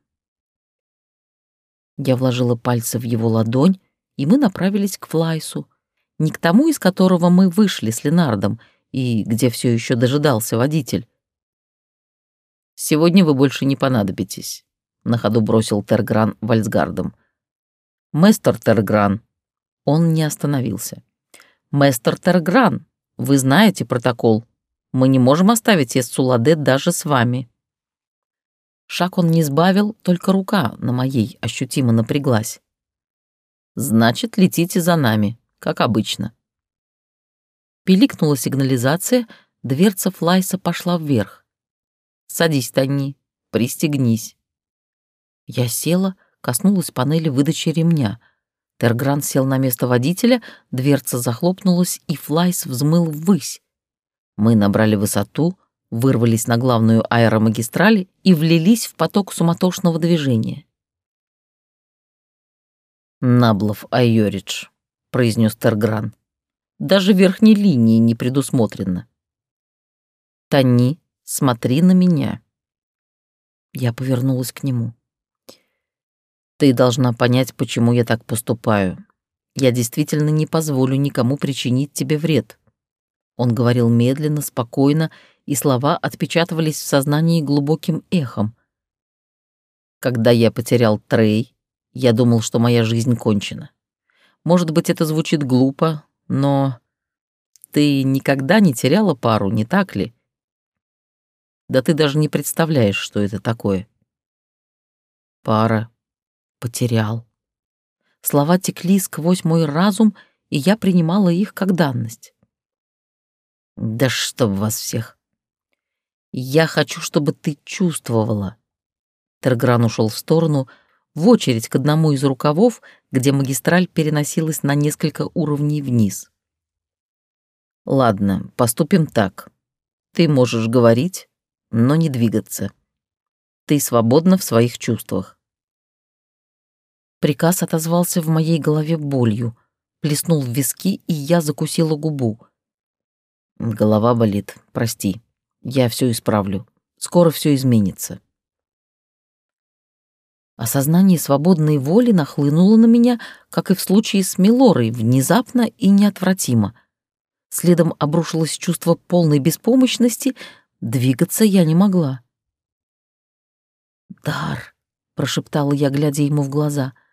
[SPEAKER 1] Я вложила пальцы в его ладонь, и мы направились к Флайсу, не к тому, из которого мы вышли с Ленардом и где все еще дожидался водитель. «Сегодня вы больше не понадобитесь», — на ходу бросил Тергран вальсгардом. «Местер Тергран». Он не остановился. «Местер Тергран, вы знаете протокол. Мы не можем оставить Эссуладе даже с вами». Шаг он не сбавил, только рука на моей ощутимо напряглась. Значит, летите за нами, как обычно. Пиликнула сигнализация, дверца Флайса пошла вверх. Садись, Тони, пристегнись. Я села, коснулась панели выдачи ремня. Тергран сел на место водителя, дверца захлопнулась, и Флайс взмыл ввысь. Мы набрали высоту, вырвались на главную аэромагистраль и влились в поток суматошного движения. «Наблов Айоридж», — произнес Тергран. «Даже верхней линии не предусмотрено». «Тони, смотри на меня». Я повернулась к нему. «Ты должна понять, почему я так поступаю. Я действительно не позволю никому причинить тебе вред». Он говорил медленно, спокойно, и слова отпечатывались в сознании глубоким эхом. Когда я потерял Трей, я думал, что моя жизнь кончена. Может быть, это звучит глупо, но ты никогда не теряла пару, не так ли? Да ты даже не представляешь, что это такое. Пара. Потерял. Слова текли сквозь мой разум, и я принимала их как данность. Да чтоб вас всех. Я хочу, чтобы ты чувствовала. Тергран ушел в сторону, — в очередь к одному из рукавов, где магистраль переносилась на несколько уровней вниз. «Ладно, поступим так. Ты можешь говорить, но не двигаться. Ты свободна в своих чувствах». Приказ отозвался в моей голове болью, плеснул в виски, и я закусила губу. «Голова болит, прости. Я все исправлю. Скоро все изменится». Осознание свободной воли нахлынуло на меня, как и в случае с Милорой, внезапно и неотвратимо. Следом обрушилось чувство полной беспомощности, двигаться я не могла. «Дар», — прошептала я, глядя ему в глаза, —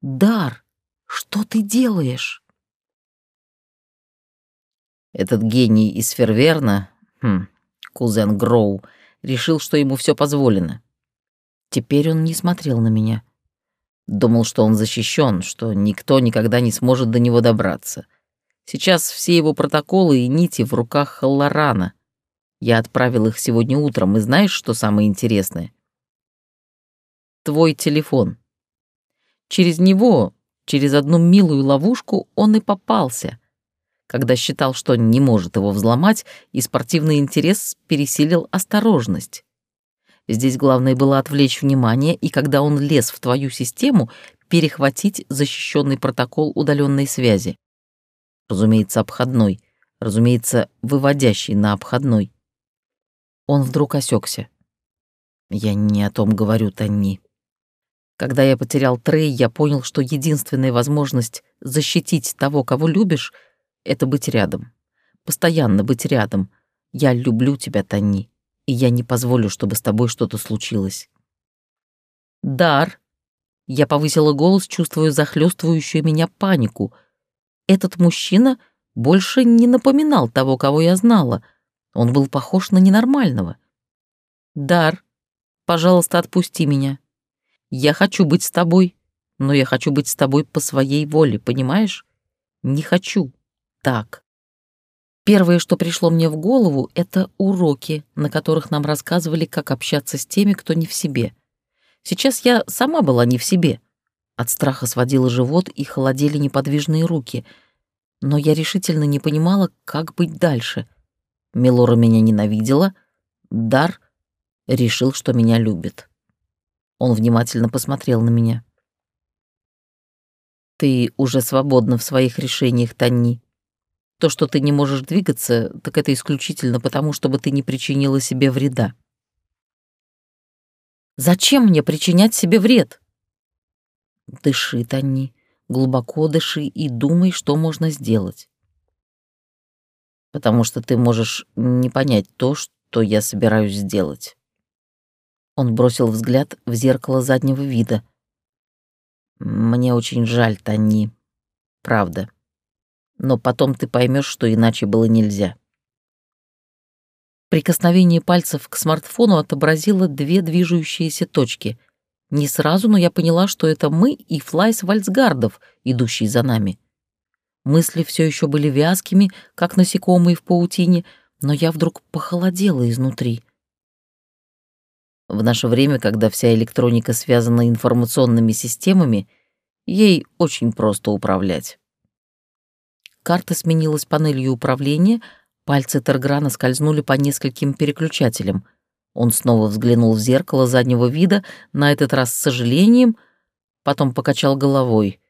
[SPEAKER 1] «Дар, что ты делаешь?»
[SPEAKER 2] Этот гений из Ферверна, хм, кузен Гроу, решил, что ему все позволено.
[SPEAKER 1] Теперь он не смотрел на меня.
[SPEAKER 2] Думал, что он защищен, что никто никогда не сможет до него добраться. Сейчас все его протоколы и нити в руках Халлорана. Я отправил их сегодня утром, и знаешь, что самое интересное? Твой телефон. Через него, через одну милую ловушку, он и попался — когда считал, что не может его взломать, и спортивный интерес пересилил осторожность. Здесь главное было отвлечь внимание, и когда он лез в твою систему, перехватить защищенный протокол удаленной связи. Разумеется, обходной, разумеется, выводящий на обходной. Он вдруг осекся. Я не о том говорю, Танни. Когда я потерял Трей, я понял, что единственная возможность защитить того, кого любишь — это быть рядом. Постоянно быть рядом. Я люблю тебя, Тони, и я не позволю, чтобы с тобой что-то случилось. Дар. Я повысила голос, чувствуя захлестывающую меня панику. Этот мужчина больше не напоминал того, кого я знала. Он был похож на ненормального. Дар, пожалуйста, отпусти меня. Я хочу быть с тобой, но я хочу быть с тобой по своей воле, понимаешь? Не хочу так. Первое, что пришло мне в голову, это уроки, на которых нам рассказывали, как общаться с теми, кто не в себе. Сейчас я сама была не в себе. От страха сводила живот и холодели неподвижные руки. Но я решительно не понимала, как быть дальше. Милора меня ненавидела. Дар решил, что меня любит. Он внимательно посмотрел на меня. «Ты уже свободна в своих решениях, Танни», то, что ты не можешь двигаться, так это исключительно потому, чтобы ты не причинила себе вреда. Зачем мне причинять себе вред? Дыши, Тони, глубоко дыши и думай, что можно сделать. Потому что ты можешь не понять то, что я собираюсь сделать. Он бросил взгляд в зеркало заднего вида. Мне очень жаль, Тони. Правда но потом ты поймешь, что иначе было нельзя. Прикосновение пальцев к смартфону отобразило две движущиеся точки. Не сразу, но я поняла, что это мы и Флайс Вальцгардов, идущий за нами. Мысли все еще были вязкими, как насекомые в паутине, но я вдруг похолодела изнутри. В наше время, когда вся электроника связана информационными системами, ей очень просто управлять. Карта сменилась панелью управления, пальцы Терграна скользнули по нескольким переключателям. Он снова взглянул в зеркало заднего вида, на этот раз с сожалением, потом покачал головой.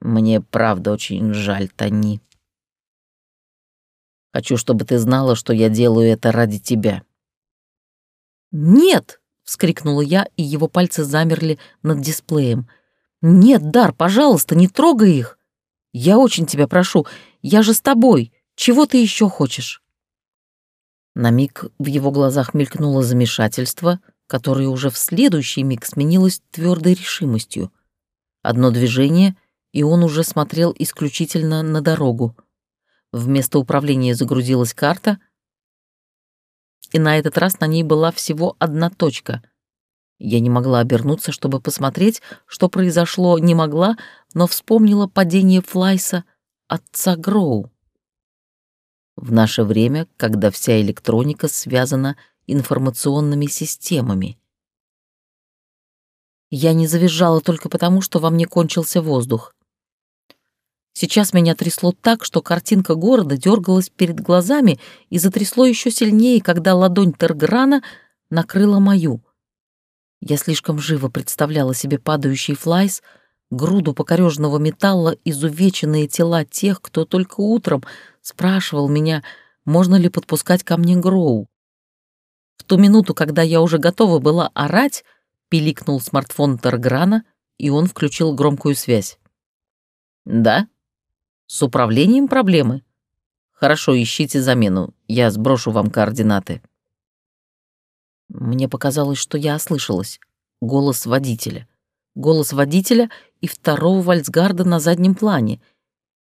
[SPEAKER 2] «Мне правда очень жаль, Тони. Хочу, чтобы ты знала, что я делаю это ради тебя». «Нет!» — вскрикнула я, и его пальцы замерли над дисплеем. «Нет, Дар, пожалуйста, не трогай их!» Я очень тебя прошу, я же с тобой. Чего ты еще хочешь?» На миг в его глазах мелькнуло замешательство, которое уже в следующий миг сменилось твердой решимостью. Одно движение, и он уже смотрел исключительно на дорогу. Вместо управления загрузилась карта, и на этот раз на ней была всего одна точка — я не могла обернуться, чтобы посмотреть, что произошло, не могла, но вспомнила падение Флайса отца Гроу. В наше время, когда вся электроника связана информационными системами. Я не завизжала только потому, что во мне кончился воздух. Сейчас меня трясло так, что картинка города дергалась перед глазами и затрясло еще сильнее, когда ладонь Терграна накрыла мою — я слишком живо представляла себе падающий флайс, груду покорежного металла, изувеченные тела тех, кто только утром спрашивал меня, можно ли подпускать ко мне Гроу. В ту минуту, когда я уже готова была орать, пиликнул смартфон Тарграна, и он включил громкую связь. «Да? С управлением проблемы?» Хорошо, ищите замену. Я сброшу вам координаты.
[SPEAKER 1] Мне показалось, что я ослышалась. Голос водителя. Голос водителя и второго вальцгарда на заднем плане.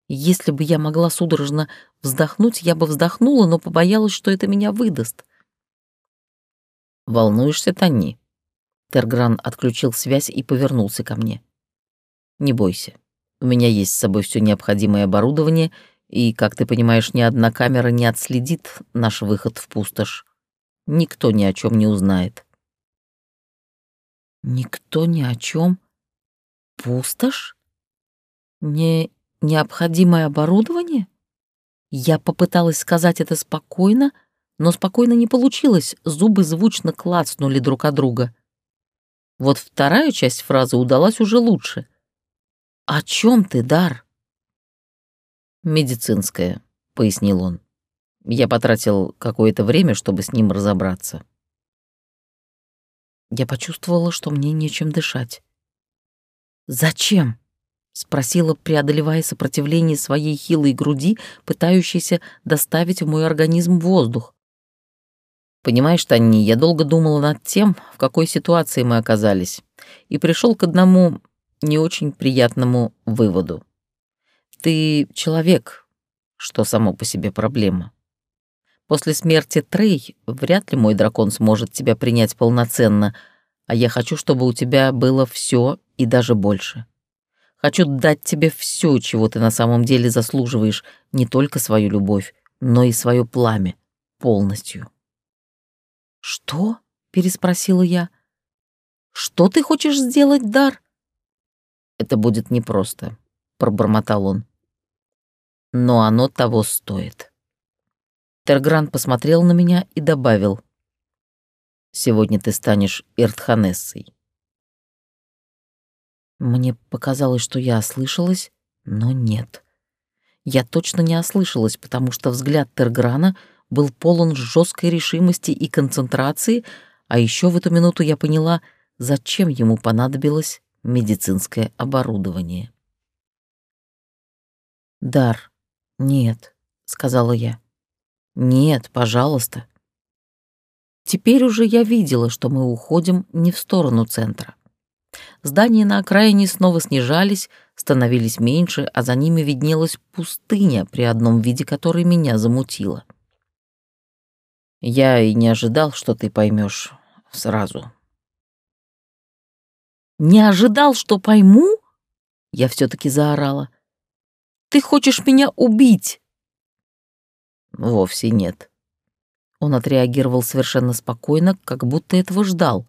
[SPEAKER 1] Если бы я могла судорожно вздохнуть, я бы вздохнула, но побоялась, что это меня выдаст.
[SPEAKER 2] «Волнуешься, Танни?» Тергран отключил связь и повернулся ко мне. «Не бойся. У меня есть с собой все необходимое оборудование, и, как ты понимаешь, ни одна камера не отследит наш выход в пустошь. Никто ни о чем не узнает».
[SPEAKER 1] «Никто ни о чем? Пустошь? Не необходимое оборудование?» Я попыталась сказать это спокойно, но спокойно не получилось, зубы звучно клацнули друг от друга. Вот вторая часть фразы удалась уже лучше. «О чем ты, Дар?»
[SPEAKER 2] «Медицинская», — пояснил он. «Я потратил какое-то время, чтобы с ним разобраться».
[SPEAKER 1] Я почувствовала, что мне нечем дышать. «Зачем?» — спросила, преодолевая сопротивление своей хилой груди, пытающейся доставить в мой организм воздух.
[SPEAKER 2] Понимаешь, Танни, я долго думала над тем, в какой ситуации мы оказались, и пришел к одному не очень приятному выводу. Ты человек, что само по себе проблема. После смерти Трей вряд ли мой дракон сможет тебя принять полноценно, а я хочу, чтобы у тебя было все и даже больше. Хочу дать тебе все, чего ты на самом деле заслуживаешь, не только свою любовь, но и свое пламя полностью.
[SPEAKER 1] «Что?» — переспросила я. «Что ты хочешь сделать, Дар?»
[SPEAKER 2] «Это будет непросто», — пробормотал он. «Но оно того стоит». Тергран посмотрел на меня и добавил. «Сегодня ты станешь Иртханессой».
[SPEAKER 1] Мне показалось, что я ослышалась, но нет. Я точно не ослышалась, потому что взгляд Терграна был полон жесткой решимости и концентрации, а еще в эту минуту я поняла, зачем ему понадобилось медицинское оборудование. «Дар, нет», — сказала я. «Нет, пожалуйста». Теперь уже я видела, что мы уходим не в сторону центра. Здания на окраине снова снижались, становились меньше, а за ними виднелась пустыня, при одном виде которой меня замутило.
[SPEAKER 2] Я и не ожидал, что ты поймешь сразу.
[SPEAKER 1] Не ожидал, что пойму? Я все-таки заорала. Ты хочешь меня убить?
[SPEAKER 2] Вовсе нет. Он отреагировал совершенно спокойно, как будто этого ждал.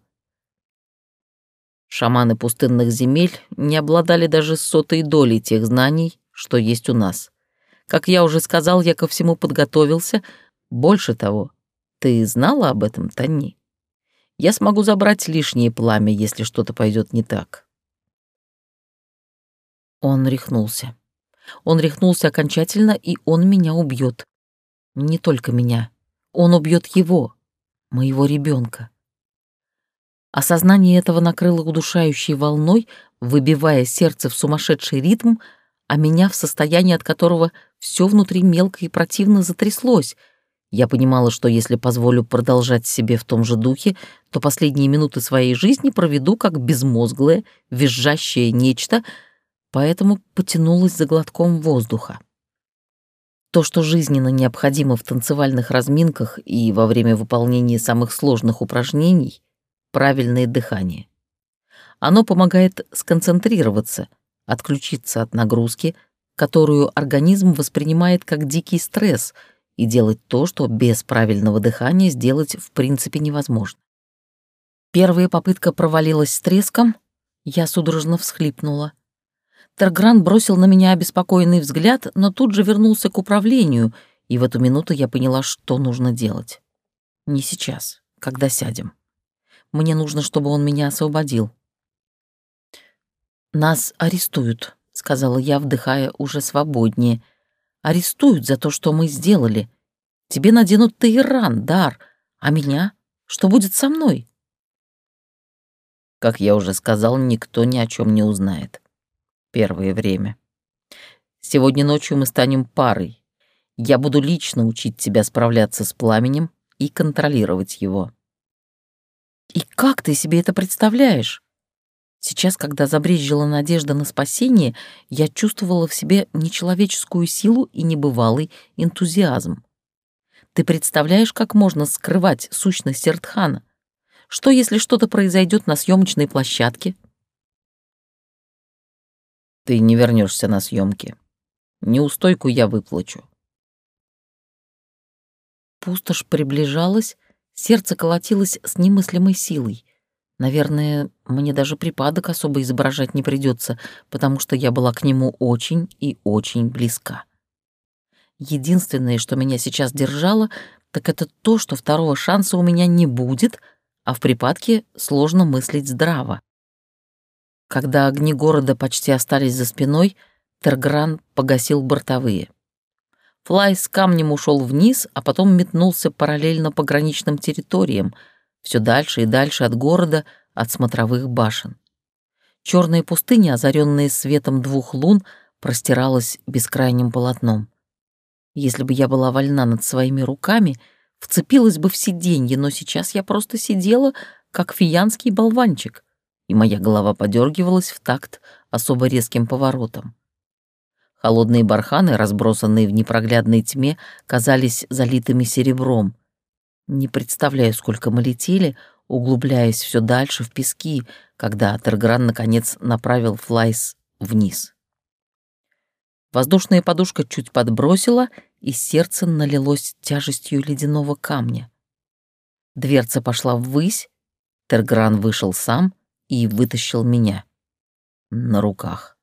[SPEAKER 2] Шаманы пустынных земель не обладали даже сотой долей тех знаний, что есть у нас. Как я уже сказал, я ко всему подготовился. Больше того, ты знала об этом, Тани? Я смогу забрать лишнее пламя, если что-то пойдет не так.
[SPEAKER 1] Он рехнулся. Он рехнулся окончательно, и он меня убьет. Не только меня. Он убьет его, моего ребенка. Осознание этого накрыло удушающей волной, выбивая сердце в сумасшедший ритм, а меня в состоянии, от которого все внутри мелко и противно затряслось — я понимала, что если позволю продолжать себе в том же духе, то последние минуты своей жизни проведу как безмозглое, визжащее нечто, поэтому потянулась за глотком воздуха. То, что жизненно необходимо в танцевальных разминках и во время выполнения самых сложных упражнений — правильное дыхание. Оно помогает сконцентрироваться, отключиться от нагрузки, которую организм воспринимает как дикий стресс — и делать то, что без правильного дыхания сделать в принципе невозможно. Первая попытка провалилась с треском, я судорожно всхлипнула. Тергран бросил на меня обеспокоенный взгляд, но тут же вернулся к управлению, и в эту минуту я поняла, что нужно делать. Не сейчас, когда сядем. Мне нужно, чтобы он меня освободил. «Нас арестуют», — сказала я, вдыхая уже свободнее, Арестуют за то, что мы сделали. Тебе наденут Таиран, дар, а меня? Что будет со мной?»
[SPEAKER 2] Как я уже сказал, никто ни о чем не узнает. Первое время. Сегодня ночью мы станем парой. Я буду лично учить тебя справляться с пламенем и контролировать его.
[SPEAKER 1] И как ты себе это представляешь? Сейчас, когда забрезжила надежда на спасение, я чувствовала в себе нечеловеческую силу и небывалый энтузиазм. Ты представляешь, как можно скрывать сущность Эртхана? Что, если что-то произойдет на съемочной площадке?
[SPEAKER 2] Ты не вернешься на съемки. Неустойку я выплачу.
[SPEAKER 1] Пустошь приближалась, сердце колотилось с немыслимой силой. Наверное, мне даже припадок особо изображать не придется, потому что я была к нему очень и очень близка. Единственное, что меня сейчас держало, так это то, что второго шанса у меня не будет, а в припадке сложно мыслить здраво. Когда огни города почти остались за спиной, Тергран погасил бортовые. Флай с камнем ушел вниз, а потом метнулся параллельно пограничным территориям, все дальше и дальше от города, от смотровых башен. Черная пустыня, озаренная светом двух лун, простиралась бескрайним полотном. Если бы я была вольна над своими руками, вцепилась бы в сиденье, но сейчас я просто сидела, как фиянский болванчик, и моя голова подергивалась в такт особо резким поворотом. Холодные барханы, разбросанные в непроглядной тьме, казались залитыми серебром. Не представляю, сколько мы летели, углубляясь все дальше в пески, когда Тергран наконец направил флайс вниз. Воздушная подушка чуть подбросила, и сердце налилось тяжестью ледяного камня. Дверца пошла ввысь, Тергран вышел сам и вытащил меня на руках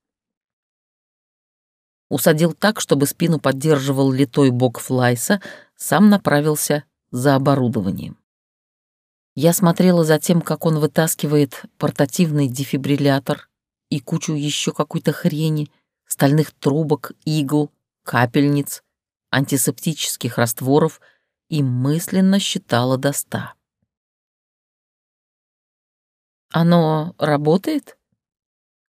[SPEAKER 1] усадил так, чтобы спину поддерживал литой бок Флайса, сам направился за оборудованием. Я смотрела за тем, как он вытаскивает портативный дефибриллятор и кучу еще какой-то хрени, стальных трубок, игл, капельниц, антисептических растворов и мысленно считала до ста. «Оно работает?»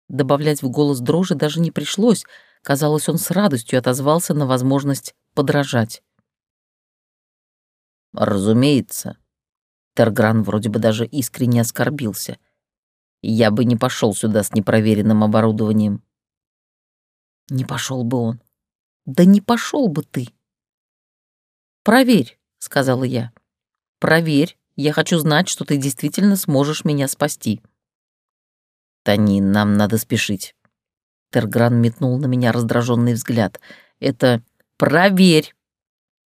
[SPEAKER 1] Добавлять в голос дрожи даже не пришлось — Казалось, он с радостью отозвался на возможность подражать.
[SPEAKER 2] «Разумеется». Тергран вроде бы даже искренне оскорбился. «Я бы не пошел сюда с непроверенным оборудованием».
[SPEAKER 1] «Не пошел бы он. Да не пошел бы ты». «Проверь», — сказала я. «Проверь. Я хочу знать, что ты действительно сможешь меня спасти».
[SPEAKER 2] «Тани, нам надо спешить». Тергран метнул на меня раздраженный взгляд. «Это проверь!»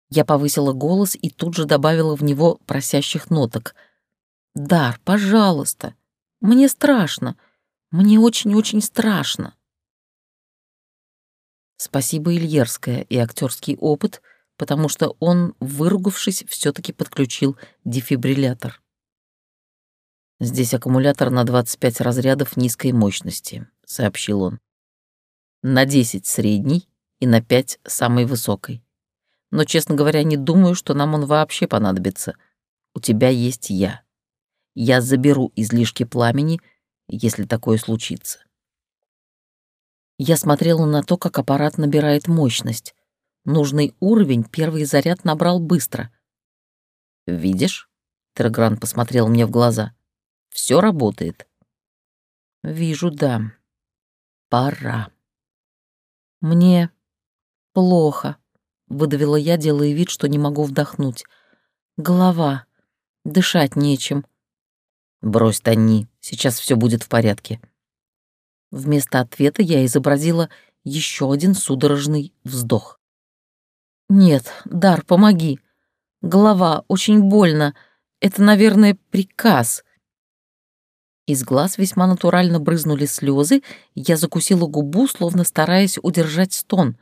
[SPEAKER 2] Я повысила голос и тут же добавила в него просящих ноток. «Дар, пожалуйста! Мне страшно! Мне очень-очень страшно!» Спасибо Ильерская и актерский опыт, потому что он, выругавшись, все таки подключил дефибриллятор. «Здесь аккумулятор на 25 разрядов низкой мощности», — сообщил он на 10 средней и на 5 самой высокой. Но, честно говоря, не думаю, что нам он вообще понадобится. У тебя есть я. Я заберу излишки пламени, если такое случится. Я смотрела на то, как аппарат набирает мощность. Нужный уровень первый заряд набрал быстро. «Видишь?» — Терагран посмотрел мне в глаза. «Все работает». «Вижу, да. Пора». «Мне плохо», — выдавила я, делая вид, что не могу вдохнуть. «Голова. Дышать нечем». «Брось, Тони, сейчас все будет в порядке». Вместо ответа я изобразила еще один судорожный вздох. «Нет, Дар, помоги. Голова, очень больно. Это, наверное, приказ. Из глаз весьма натурально брызнули слезы, я закусила губу, словно стараясь удержать стон.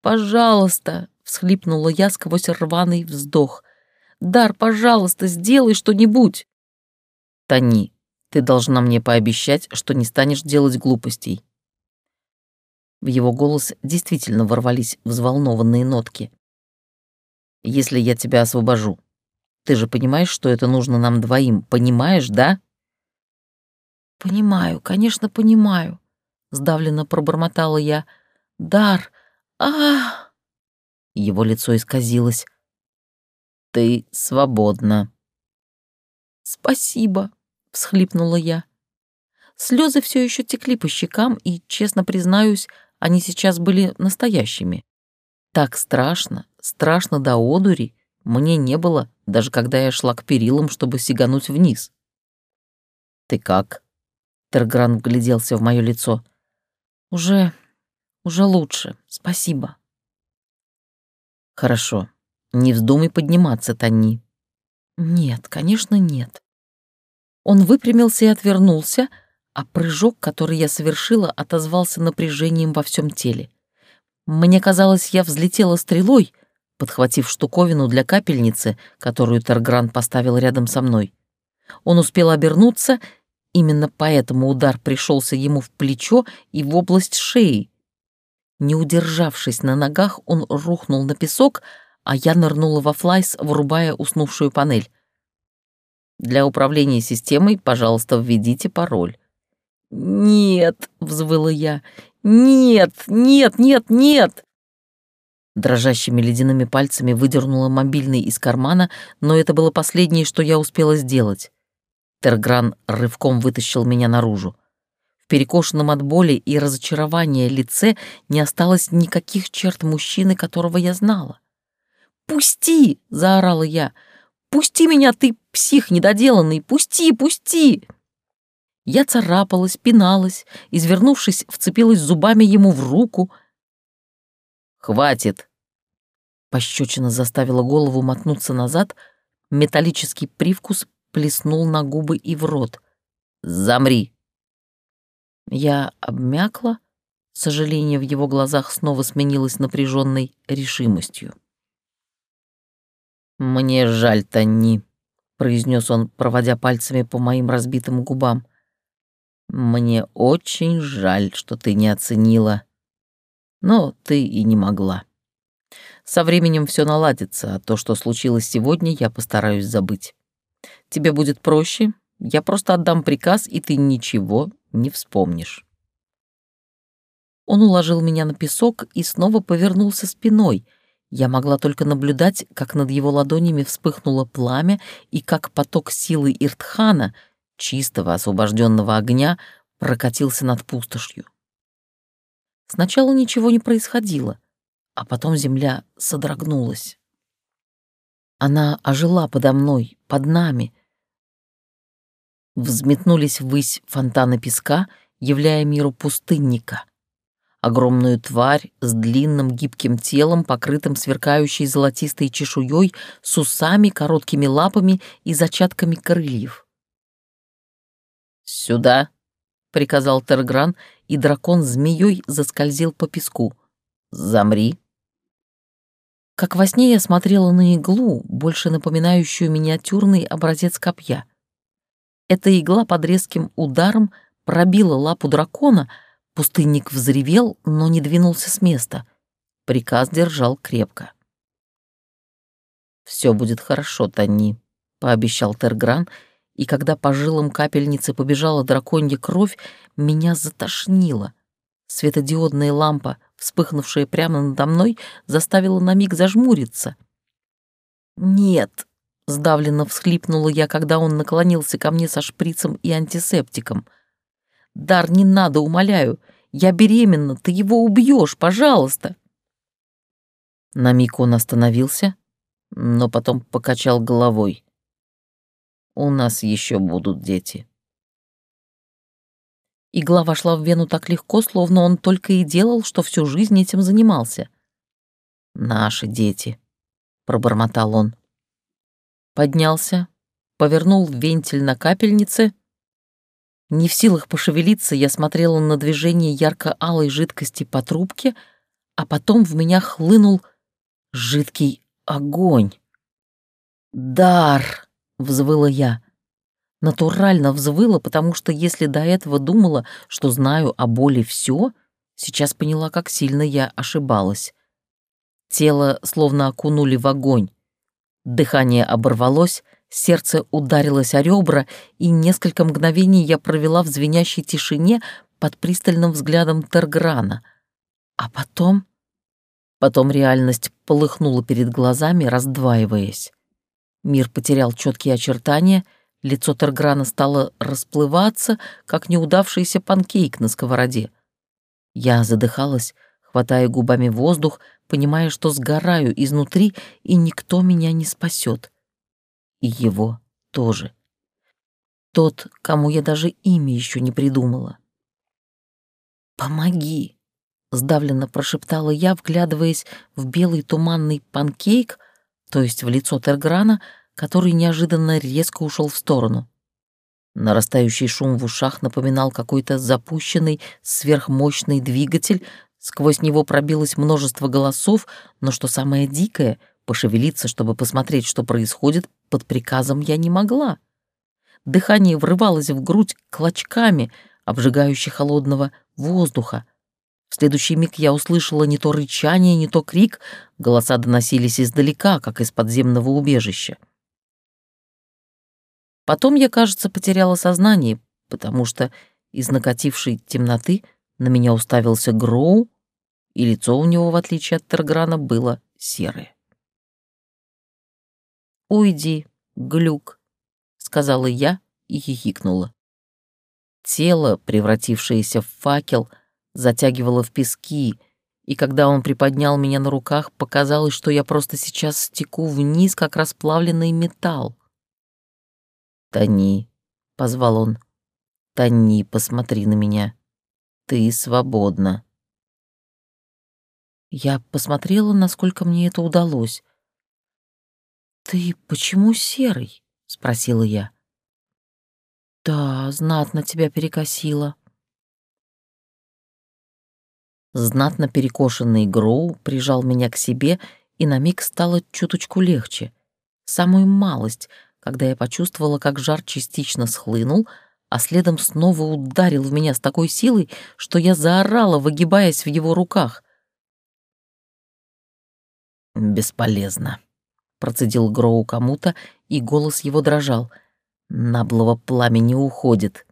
[SPEAKER 2] «Пожалуйста!» — всхлипнула я сквозь рваный вздох. «Дар, пожалуйста, сделай что-нибудь!» «Тони, ты должна мне пообещать, что не станешь делать глупостей». В его голос действительно ворвались взволнованные нотки. «Если я тебя освобожу, ты же понимаешь, что это нужно нам двоим, понимаешь, да?» «Понимаю, конечно, понимаю», — сдавленно пробормотала я. «Дар! А, Его лицо исказилось. «Ты свободна».
[SPEAKER 1] «Спасибо», — всхлипнула я. Слезы все еще текли по щекам, и, честно признаюсь, они сейчас были настоящими. Так страшно, страшно до одури мне не было, даже когда я шла к перилам, чтобы сигануть вниз.
[SPEAKER 2] «Ты как?» — Тергран вгляделся в мое лицо.
[SPEAKER 1] «Уже... уже лучше, спасибо».
[SPEAKER 2] «Хорошо. Не вздумай подниматься, Тани».
[SPEAKER 1] «Нет, конечно, нет». Он выпрямился и отвернулся, а прыжок, который я совершила, отозвался напряжением во всем теле. Мне казалось, я взлетела стрелой, подхватив штуковину для капельницы, которую Тергран поставил рядом со мной. Он успел обернуться, именно поэтому удар пришелся ему в плечо и в область шеи. Не удержавшись на ногах, он рухнул на песок, а я нырнула во флайс, вырубая уснувшую панель. Для управления системой, пожалуйста, введите пароль. «Нет!» — взвыла я. «Нет! Нет! Нет! Нет!» Дрожащими ледяными пальцами выдернула мобильный из кармана, но это было последнее, что я успела сделать. Тергран рывком вытащил меня наружу. Перекошенном от боли и разочарования лице не осталось никаких черт мужчины, которого я знала. «Пусти!» — заорала я. «Пусти меня, ты псих недоделанный! Пусти, пусти!» Я царапалась, пиналась, извернувшись, вцепилась зубами ему в руку.
[SPEAKER 2] «Хватит!»
[SPEAKER 1] Пощечина заставила голову мотнуться назад, металлический привкус плеснул на губы и в рот.
[SPEAKER 2] «Замри!»
[SPEAKER 1] Я обмякла, сожаление в его глазах снова сменилось напряженной решимостью.
[SPEAKER 2] «Мне жаль, Танни», — произнес он, проводя пальцами по моим разбитым губам. Мне очень жаль, что ты не оценила. Но ты и не могла. Со временем все наладится, а то, что случилось сегодня, я постараюсь забыть. Тебе будет проще, я просто отдам приказ, и ты ничего не вспомнишь.
[SPEAKER 1] Он уложил меня на песок и снова повернулся спиной. Я могла только наблюдать, как над его ладонями вспыхнуло пламя и как поток силы Иртхана — чистого освобожденного огня прокатился над пустошью. Сначала ничего не происходило, а потом земля содрогнулась. Она ожила подо мной, под нами. Взметнулись ввысь фонтаны песка, являя миру пустынника. Огромную тварь с длинным гибким телом, покрытым сверкающей золотистой чешуей, с усами, короткими лапами и зачатками крыльев.
[SPEAKER 2] «Сюда!» — приказал Тергран, и дракон змеей заскользил по песку. «Замри!»
[SPEAKER 1] Как во сне я смотрела на иглу, больше напоминающую миниатюрный образец копья. Эта игла под резким ударом пробила лапу дракона, пустынник взревел, но не двинулся с места. Приказ держал крепко.
[SPEAKER 2] «Все будет хорошо, Танни», — пообещал Тергран, — и когда по жилам капельницы побежала драконья кровь, меня затошнило. Светодиодная лампа, вспыхнувшая прямо надо мной, заставила на миг зажмуриться.
[SPEAKER 1] «Нет», — сдавленно всхлипнула я, когда он наклонился ко мне со шприцем и антисептиком. «Дар, не надо, умоляю. Я беременна, ты его убьешь, пожалуйста».
[SPEAKER 2] На миг он остановился, но потом покачал головой. У нас еще будут дети.
[SPEAKER 1] Игла вошла в вену так легко, словно он только и делал, что всю жизнь этим занимался.
[SPEAKER 2] «Наши дети», — пробормотал он.
[SPEAKER 1] Поднялся, повернул вентиль на капельнице. Не в силах пошевелиться, я смотрела на движение ярко-алой жидкости по трубке, а потом в меня хлынул жидкий огонь. «Дар!» — взвыла я. Натурально взвыла, потому что если до этого думала, что знаю о боли все, сейчас поняла, как сильно я ошибалась. Тело словно окунули в огонь. Дыхание оборвалось, сердце ударилось о ребра, и несколько мгновений я провела в звенящей тишине под пристальным взглядом Терграна. А потом Потом реальность полыхнула перед глазами, раздваиваясь. Мир потерял четкие очертания, лицо Терграна стало расплываться, как неудавшийся панкейк на сковороде. Я задыхалась, хватая губами воздух, понимая, что сгораю изнутри, и никто меня не спасет. И его тоже. Тот, кому я даже имя еще не придумала. «Помоги!» — сдавленно прошептала я, вглядываясь в белый туманный панкейк, то есть в лицо Терграна, который неожиданно резко ушел в сторону. Нарастающий шум в ушах напоминал какой-то запущенный сверхмощный двигатель, сквозь него пробилось множество голосов, но что самое дикое, пошевелиться, чтобы посмотреть, что происходит, под приказом я не могла. Дыхание врывалось в грудь клочками, обжигающе холодного воздуха, в следующий миг я услышала не то рычание, не то крик, голоса доносились издалека, как из подземного убежища. Потом я, кажется, потеряла сознание, потому что из накатившей темноты на меня уставился Гроу, и лицо у него, в отличие от Терграна, было серое. «Уйди, глюк», — сказала я и хихикнула. Тело, превратившееся в факел, затягивало в пески, и когда он приподнял меня на руках, показалось, что я просто сейчас стеку вниз, как расплавленный металл. «Тони», — позвал он, — «Тони, посмотри на меня. Ты свободна». Я посмотрела, насколько мне это удалось. «Ты почему серый?» — спросила я. «Да, знатно тебя перекосило», Знатно перекошенный Гроу прижал меня к себе, и на миг стало чуточку легче. Самую малость, когда я почувствовала, как жар частично схлынул, а следом снова ударил в меня с такой силой, что я заорала, выгибаясь в его руках. «Бесполезно», — процедил Гроу кому-то, и голос его дрожал. «Наблого пламя не уходит».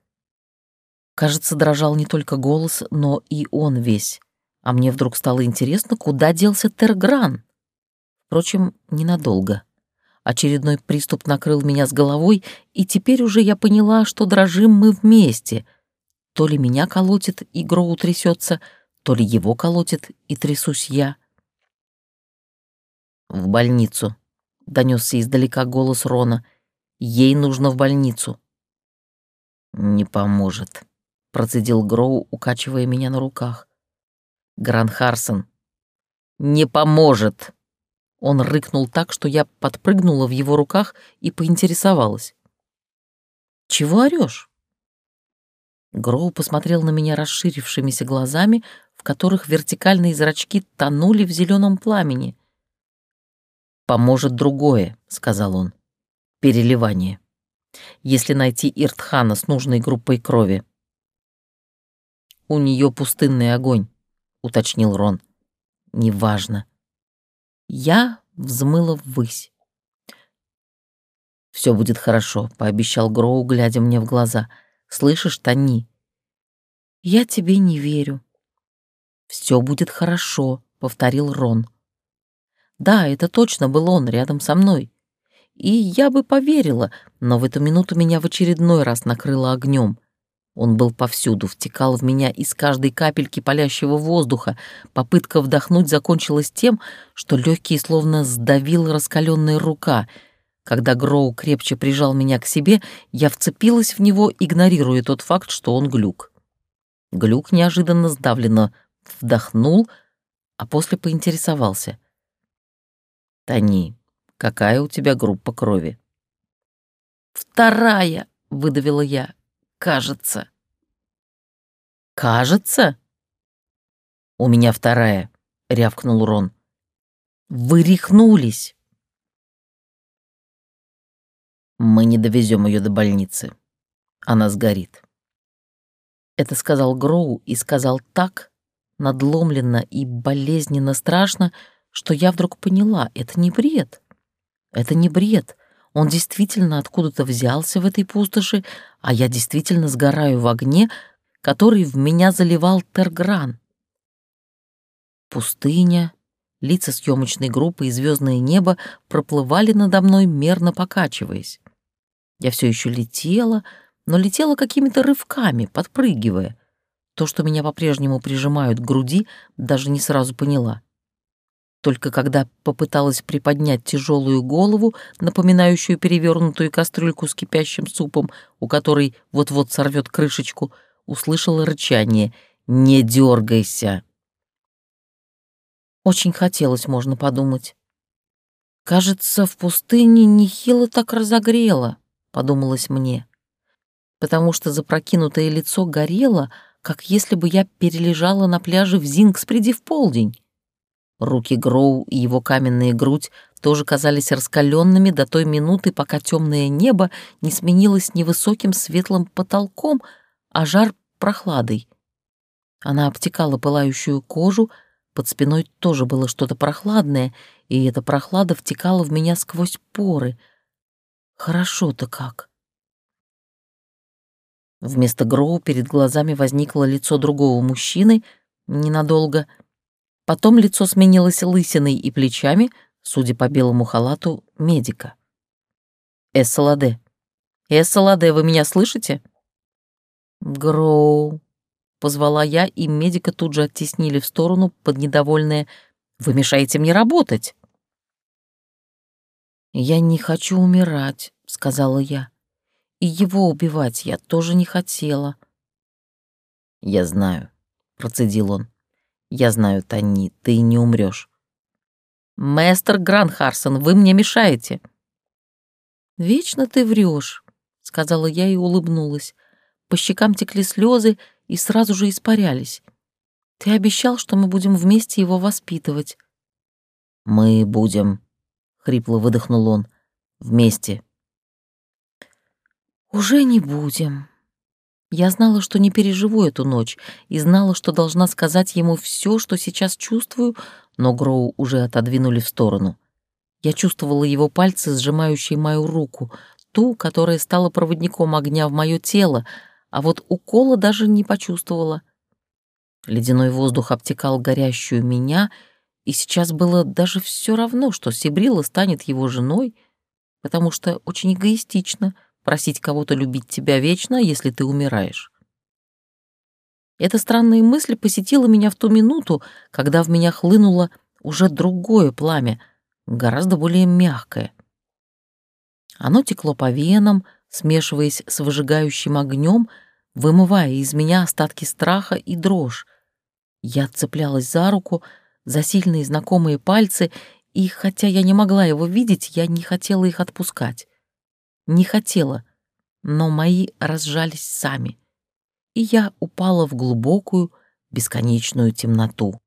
[SPEAKER 1] Кажется, дрожал не только голос, но и он весь а мне вдруг стало интересно, куда делся Тергран. Впрочем, ненадолго. Очередной приступ накрыл меня с головой, и теперь уже я поняла, что дрожим мы вместе. То ли меня колотит и Гроу трясется, то ли его колотит и трясусь я. «В больницу», — донесся издалека голос Рона. «Ей нужно в больницу». «Не поможет», — процедил Гроу, укачивая меня на руках. Гран Харсон. «Не поможет!» Он рыкнул так, что я подпрыгнула в его руках и поинтересовалась. «Чего орёшь?» Гроу посмотрел на меня расширившимися глазами, в которых вертикальные зрачки тонули в зеленом пламени. «Поможет другое», — сказал он. «Переливание. Если найти Иртхана с нужной группой крови. У нее пустынный огонь уточнил Рон. Неважно. Я взмыла ввысь. Все будет хорошо, пообещал Гроу, глядя мне в глаза. Слышишь, Тони? Я тебе не верю. Все будет хорошо, повторил Рон. Да, это точно был он рядом со мной. И я бы поверила, но в эту минуту меня в очередной раз накрыло огнем. Он был повсюду, втекал в меня из каждой капельки палящего воздуха. Попытка вдохнуть закончилась тем, что легкие словно сдавила раскаленная рука. Когда Гроу крепче прижал меня к себе, я вцепилась в него, игнорируя тот факт, что он глюк. Глюк неожиданно сдавленно вдохнул, а после поинтересовался. «Тони, какая у тебя группа крови?» «Вторая!» — выдавила я кажется». «Кажется?» «У меня вторая», — рявкнул Рон. «Вы рехнулись!» «Мы не довезем ее до больницы. Она сгорит». Это сказал Гроу и сказал так, надломленно и болезненно страшно, что я вдруг поняла — это не бред. Это не бред. Он действительно откуда-то взялся в этой пустоши, а я действительно сгораю в огне, который в меня заливал Тергран. Пустыня, Лица съемочной группы и звездное небо проплывали надо мной, мерно покачиваясь. Я все еще летела, но летела какими-то рывками, подпрыгивая. То, что меня по-прежнему прижимают к груди, даже не сразу поняла. Только когда попыталась приподнять тяжелую голову, напоминающую перевернутую кастрюльку с кипящим супом, у которой вот-вот сорвет крышечку, услышала рычание «Не дергайся!». Очень хотелось, можно подумать. «Кажется, в пустыне нехило так разогрело», — подумалось мне, потому что запрокинутое лицо горело, как если бы я перележала на пляже в Зингспреде в полдень. Руки Гроу и его каменная грудь тоже казались раскаленными до той минуты, пока темное небо не сменилось невысоким светлым потолком, а жар — прохладой. Она обтекала пылающую кожу, под спиной тоже было что-то прохладное, и эта прохлада втекала в меня сквозь поры. Хорошо-то как. Вместо Гроу перед глазами возникло лицо другого мужчины, ненадолго — Потом лицо сменилось лысиной и плечами, судя по белому халату, медика. «Эссаладе! Эссаладе, вы меня слышите?» «Гроу!» — позвала я, и медика тут же оттеснили в сторону под недовольное «Вы мешаете мне работать!» «Я не хочу умирать», — сказала я. «И его убивать я тоже не хотела». «Я знаю», — процедил он. Я знаю, Тони, ты не умрешь. Мэстер Гранхарсон, вы мне мешаете. Вечно ты врешь, сказала я и улыбнулась. По щекам текли слезы и сразу же испарялись. Ты обещал, что мы будем вместе его воспитывать. Мы будем, хрипло выдохнул он, вместе. Уже не будем, я знала, что не переживу эту ночь, и знала, что должна сказать ему все, что сейчас чувствую, но Гроу уже отодвинули в сторону. Я чувствовала его пальцы, сжимающие мою руку, ту, которая стала проводником огня в мое тело, а вот укола даже не почувствовала. Ледяной воздух обтекал горящую меня, и сейчас было даже все равно, что Сибрила станет его женой, потому что очень эгоистично — просить кого-то любить тебя вечно, если ты умираешь. Эта странная мысль посетила меня в ту минуту, когда в меня хлынуло уже другое пламя, гораздо более мягкое. Оно текло по венам, смешиваясь с выжигающим огнем, вымывая из меня остатки страха и дрожь. Я цеплялась за руку, за сильные знакомые пальцы, и, хотя я не могла его видеть, я не хотела их отпускать не хотела, но мои разжались сами, и я упала в глубокую, бесконечную темноту.